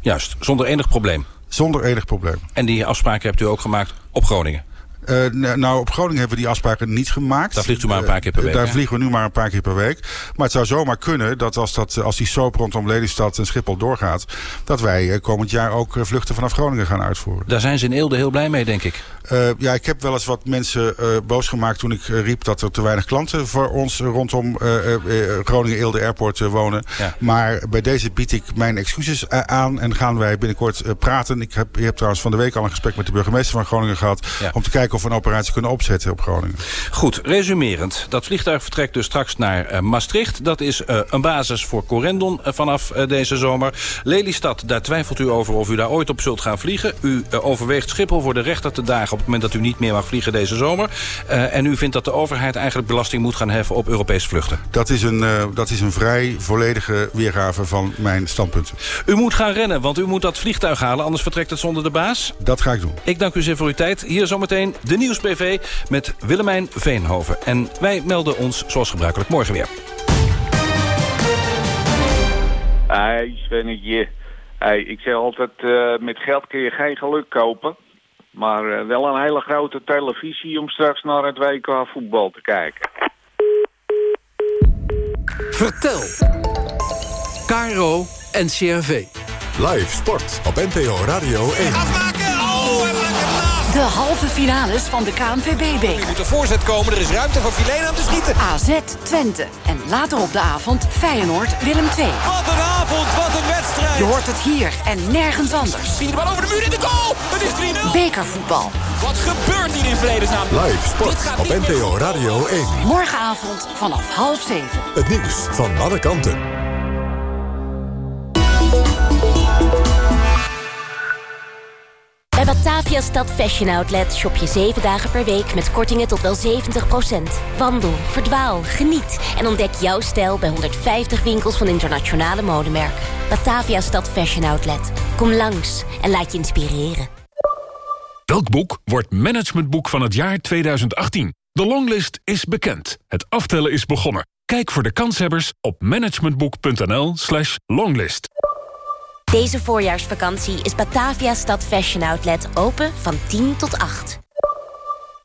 Speaker 34: Juist, zonder enig probleem.
Speaker 36: Zonder enig probleem.
Speaker 34: En die afspraken hebt u ook gemaakt op Groningen?
Speaker 36: Eh, nou, op Groningen hebben we die afspraken niet gemaakt.
Speaker 34: Daar vliegt u maar een paar keer per
Speaker 36: Eh,
Speaker 34: week,
Speaker 36: Daar
Speaker 34: hè?
Speaker 36: vliegen we nu maar een paar keer per week. Maar het zou zomaar kunnen dat als, dat, als die soap rondom Lelystad en Schiphol doorgaat... dat wij eh, komend jaar ook vluchten vanaf Groningen gaan uitvoeren.
Speaker 34: Daar zijn ze in Eelde heel blij mee, denk ik.
Speaker 36: Ja, ik heb wel eens wat mensen boos gemaakt toen ik riep dat er te weinig klanten voor ons rondom Groningen-Eelde Airport wonen.
Speaker 34: Ja.
Speaker 36: Maar bij deze bied ik mijn excuses aan en gaan wij binnenkort praten. Ik heb, ik heb trouwens van de week al een gesprek met de burgemeester van Groningen gehad
Speaker 34: Ja.
Speaker 36: om te kijken of we een operatie kunnen opzetten op Groningen.
Speaker 34: Goed, resumerend. Dat vliegtuig vertrekt dus straks naar eh, Maastricht. Dat is eh, een basis voor Corendon eh, vanaf deze zomer. Lelystad, daar twijfelt u over of u daar ooit op zult gaan vliegen. U overweegt Schiphol voor de rechter te dagen... op het moment dat u niet meer mag vliegen deze zomer. En u vindt dat de overheid eigenlijk belasting moet gaan heffen op Europese vluchten.
Speaker 36: Dat is een, dat is een vrij volledige weergave van mijn standpunten.
Speaker 34: U moet gaan rennen, want u moet dat vliegtuig halen... anders vertrekt het zonder de baas.
Speaker 36: Dat ga ik doen.
Speaker 34: Ik dank u zeer voor uw tijd. Hier zometeen de Nieuws-PV met Willemijn Veenhoven. En wij melden ons zoals gebruikelijk morgen weer.
Speaker 38: Hey, Svennetje. Hey, ik zeg altijd, eh, met geld kun je geen geluk kopen. Maar eh, wel een hele grote televisie om straks naar het WK voetbal te kijken.
Speaker 39: Vertel. Caro en CRV.
Speaker 1: Live sport op NPO Radio 1.
Speaker 33: De halve finales van de KNVB-beker.
Speaker 40: Er moet een voorzet komen, er is ruimte voor Filena om te schieten.
Speaker 33: AZ Twente. En later op de avond Feyenoord Willem II.
Speaker 40: Wat een avond, wat een wedstrijd.
Speaker 33: Je hoort het hier en nergens anders.
Speaker 40: Zie de bal over de muur in de goal. Het is 3-0.
Speaker 33: Bekervoetbal.
Speaker 40: Wat gebeurt hier in vredesnaam?
Speaker 1: Live
Speaker 40: Dit
Speaker 1: sport
Speaker 40: gaat
Speaker 1: op NPO Radio 1.
Speaker 33: Morgenavond vanaf half zeven.
Speaker 1: Het nieuws van alle kanten.
Speaker 41: Batavia Stad Fashion Outlet shop je 7 dagen per week met kortingen tot wel 70%. Wandel, verdwaal, geniet en ontdek jouw stijl bij 150 winkels van internationale modemerken. Batavia Stad Fashion Outlet. Kom langs en laat je inspireren.
Speaker 42: Welk boek wordt managementboek van het jaar 2018? De longlist is bekend. Het aftellen is begonnen. Kijk voor de kanshebbers op managementboek.nl slash longlist.
Speaker 41: Deze voorjaarsvakantie is Batavia Stad Fashion Outlet open van 10 tot 8.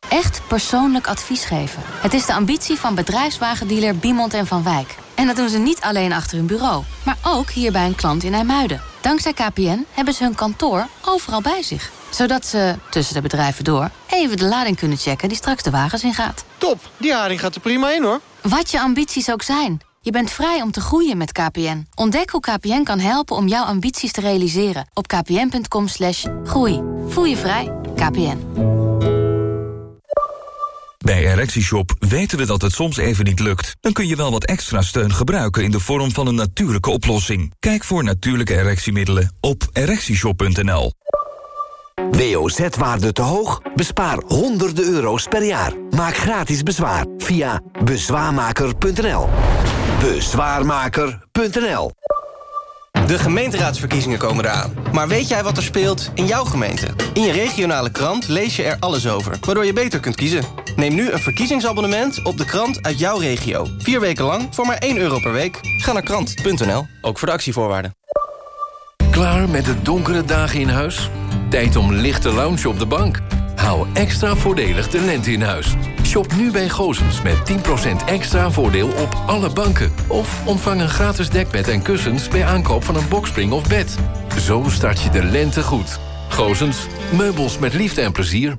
Speaker 43: Echt persoonlijk advies geven. Het is de ambitie van bedrijfswagendealer Biemond en Van Wijk. En dat doen ze niet alleen achter hun bureau, maar ook hier bij een klant in IJmuiden. Dankzij KPN hebben ze hun kantoor overal bij zich. Zodat ze, tussen de bedrijven door, even de lading kunnen checken die straks de wagens ingaat.
Speaker 44: Top, die haring gaat er prima in hoor.
Speaker 43: Wat je ambities ook zijn, je bent vrij om te groeien met KPN. Ontdek hoe KPN kan helpen om jouw ambities te realiseren op kpn.com slash groei. Voel je vrij, KPN.
Speaker 45: Bij ErectieShop weten we dat het soms even niet lukt. Dan kun je wel wat extra steun gebruiken in de vorm van een natuurlijke oplossing. Kijk voor natuurlijke erectiemiddelen op ErectieShop.nl.
Speaker 11: WOZ-waarde te hoog? Bespaar honderden euro's per jaar. Maak gratis bezwaar via bezwaarmaker.nl. Bezwaarmaker.nl
Speaker 46: De gemeenteraadsverkiezingen komen eraan. Maar weet jij wat er speelt in jouw gemeente? In je regionale krant lees je er alles over, waardoor je beter kunt kiezen. Neem nu een verkiezingsabonnement op de krant uit jouw regio. Vier weken lang voor maar 1 euro per week. Ga naar krant.nl, ook voor de actievoorwaarden.
Speaker 32: Klaar met de donkere dagen in huis? Tijd om lichte lounge op de bank. Hou extra voordelig de lente in huis. Shop nu bij Gozens met 10% extra voordeel op alle banken. Of ontvang een gratis dekbed en kussens bij aankoop van een bokspring of bed. Zo start je de lente goed. Gozens, meubels met liefde en plezier.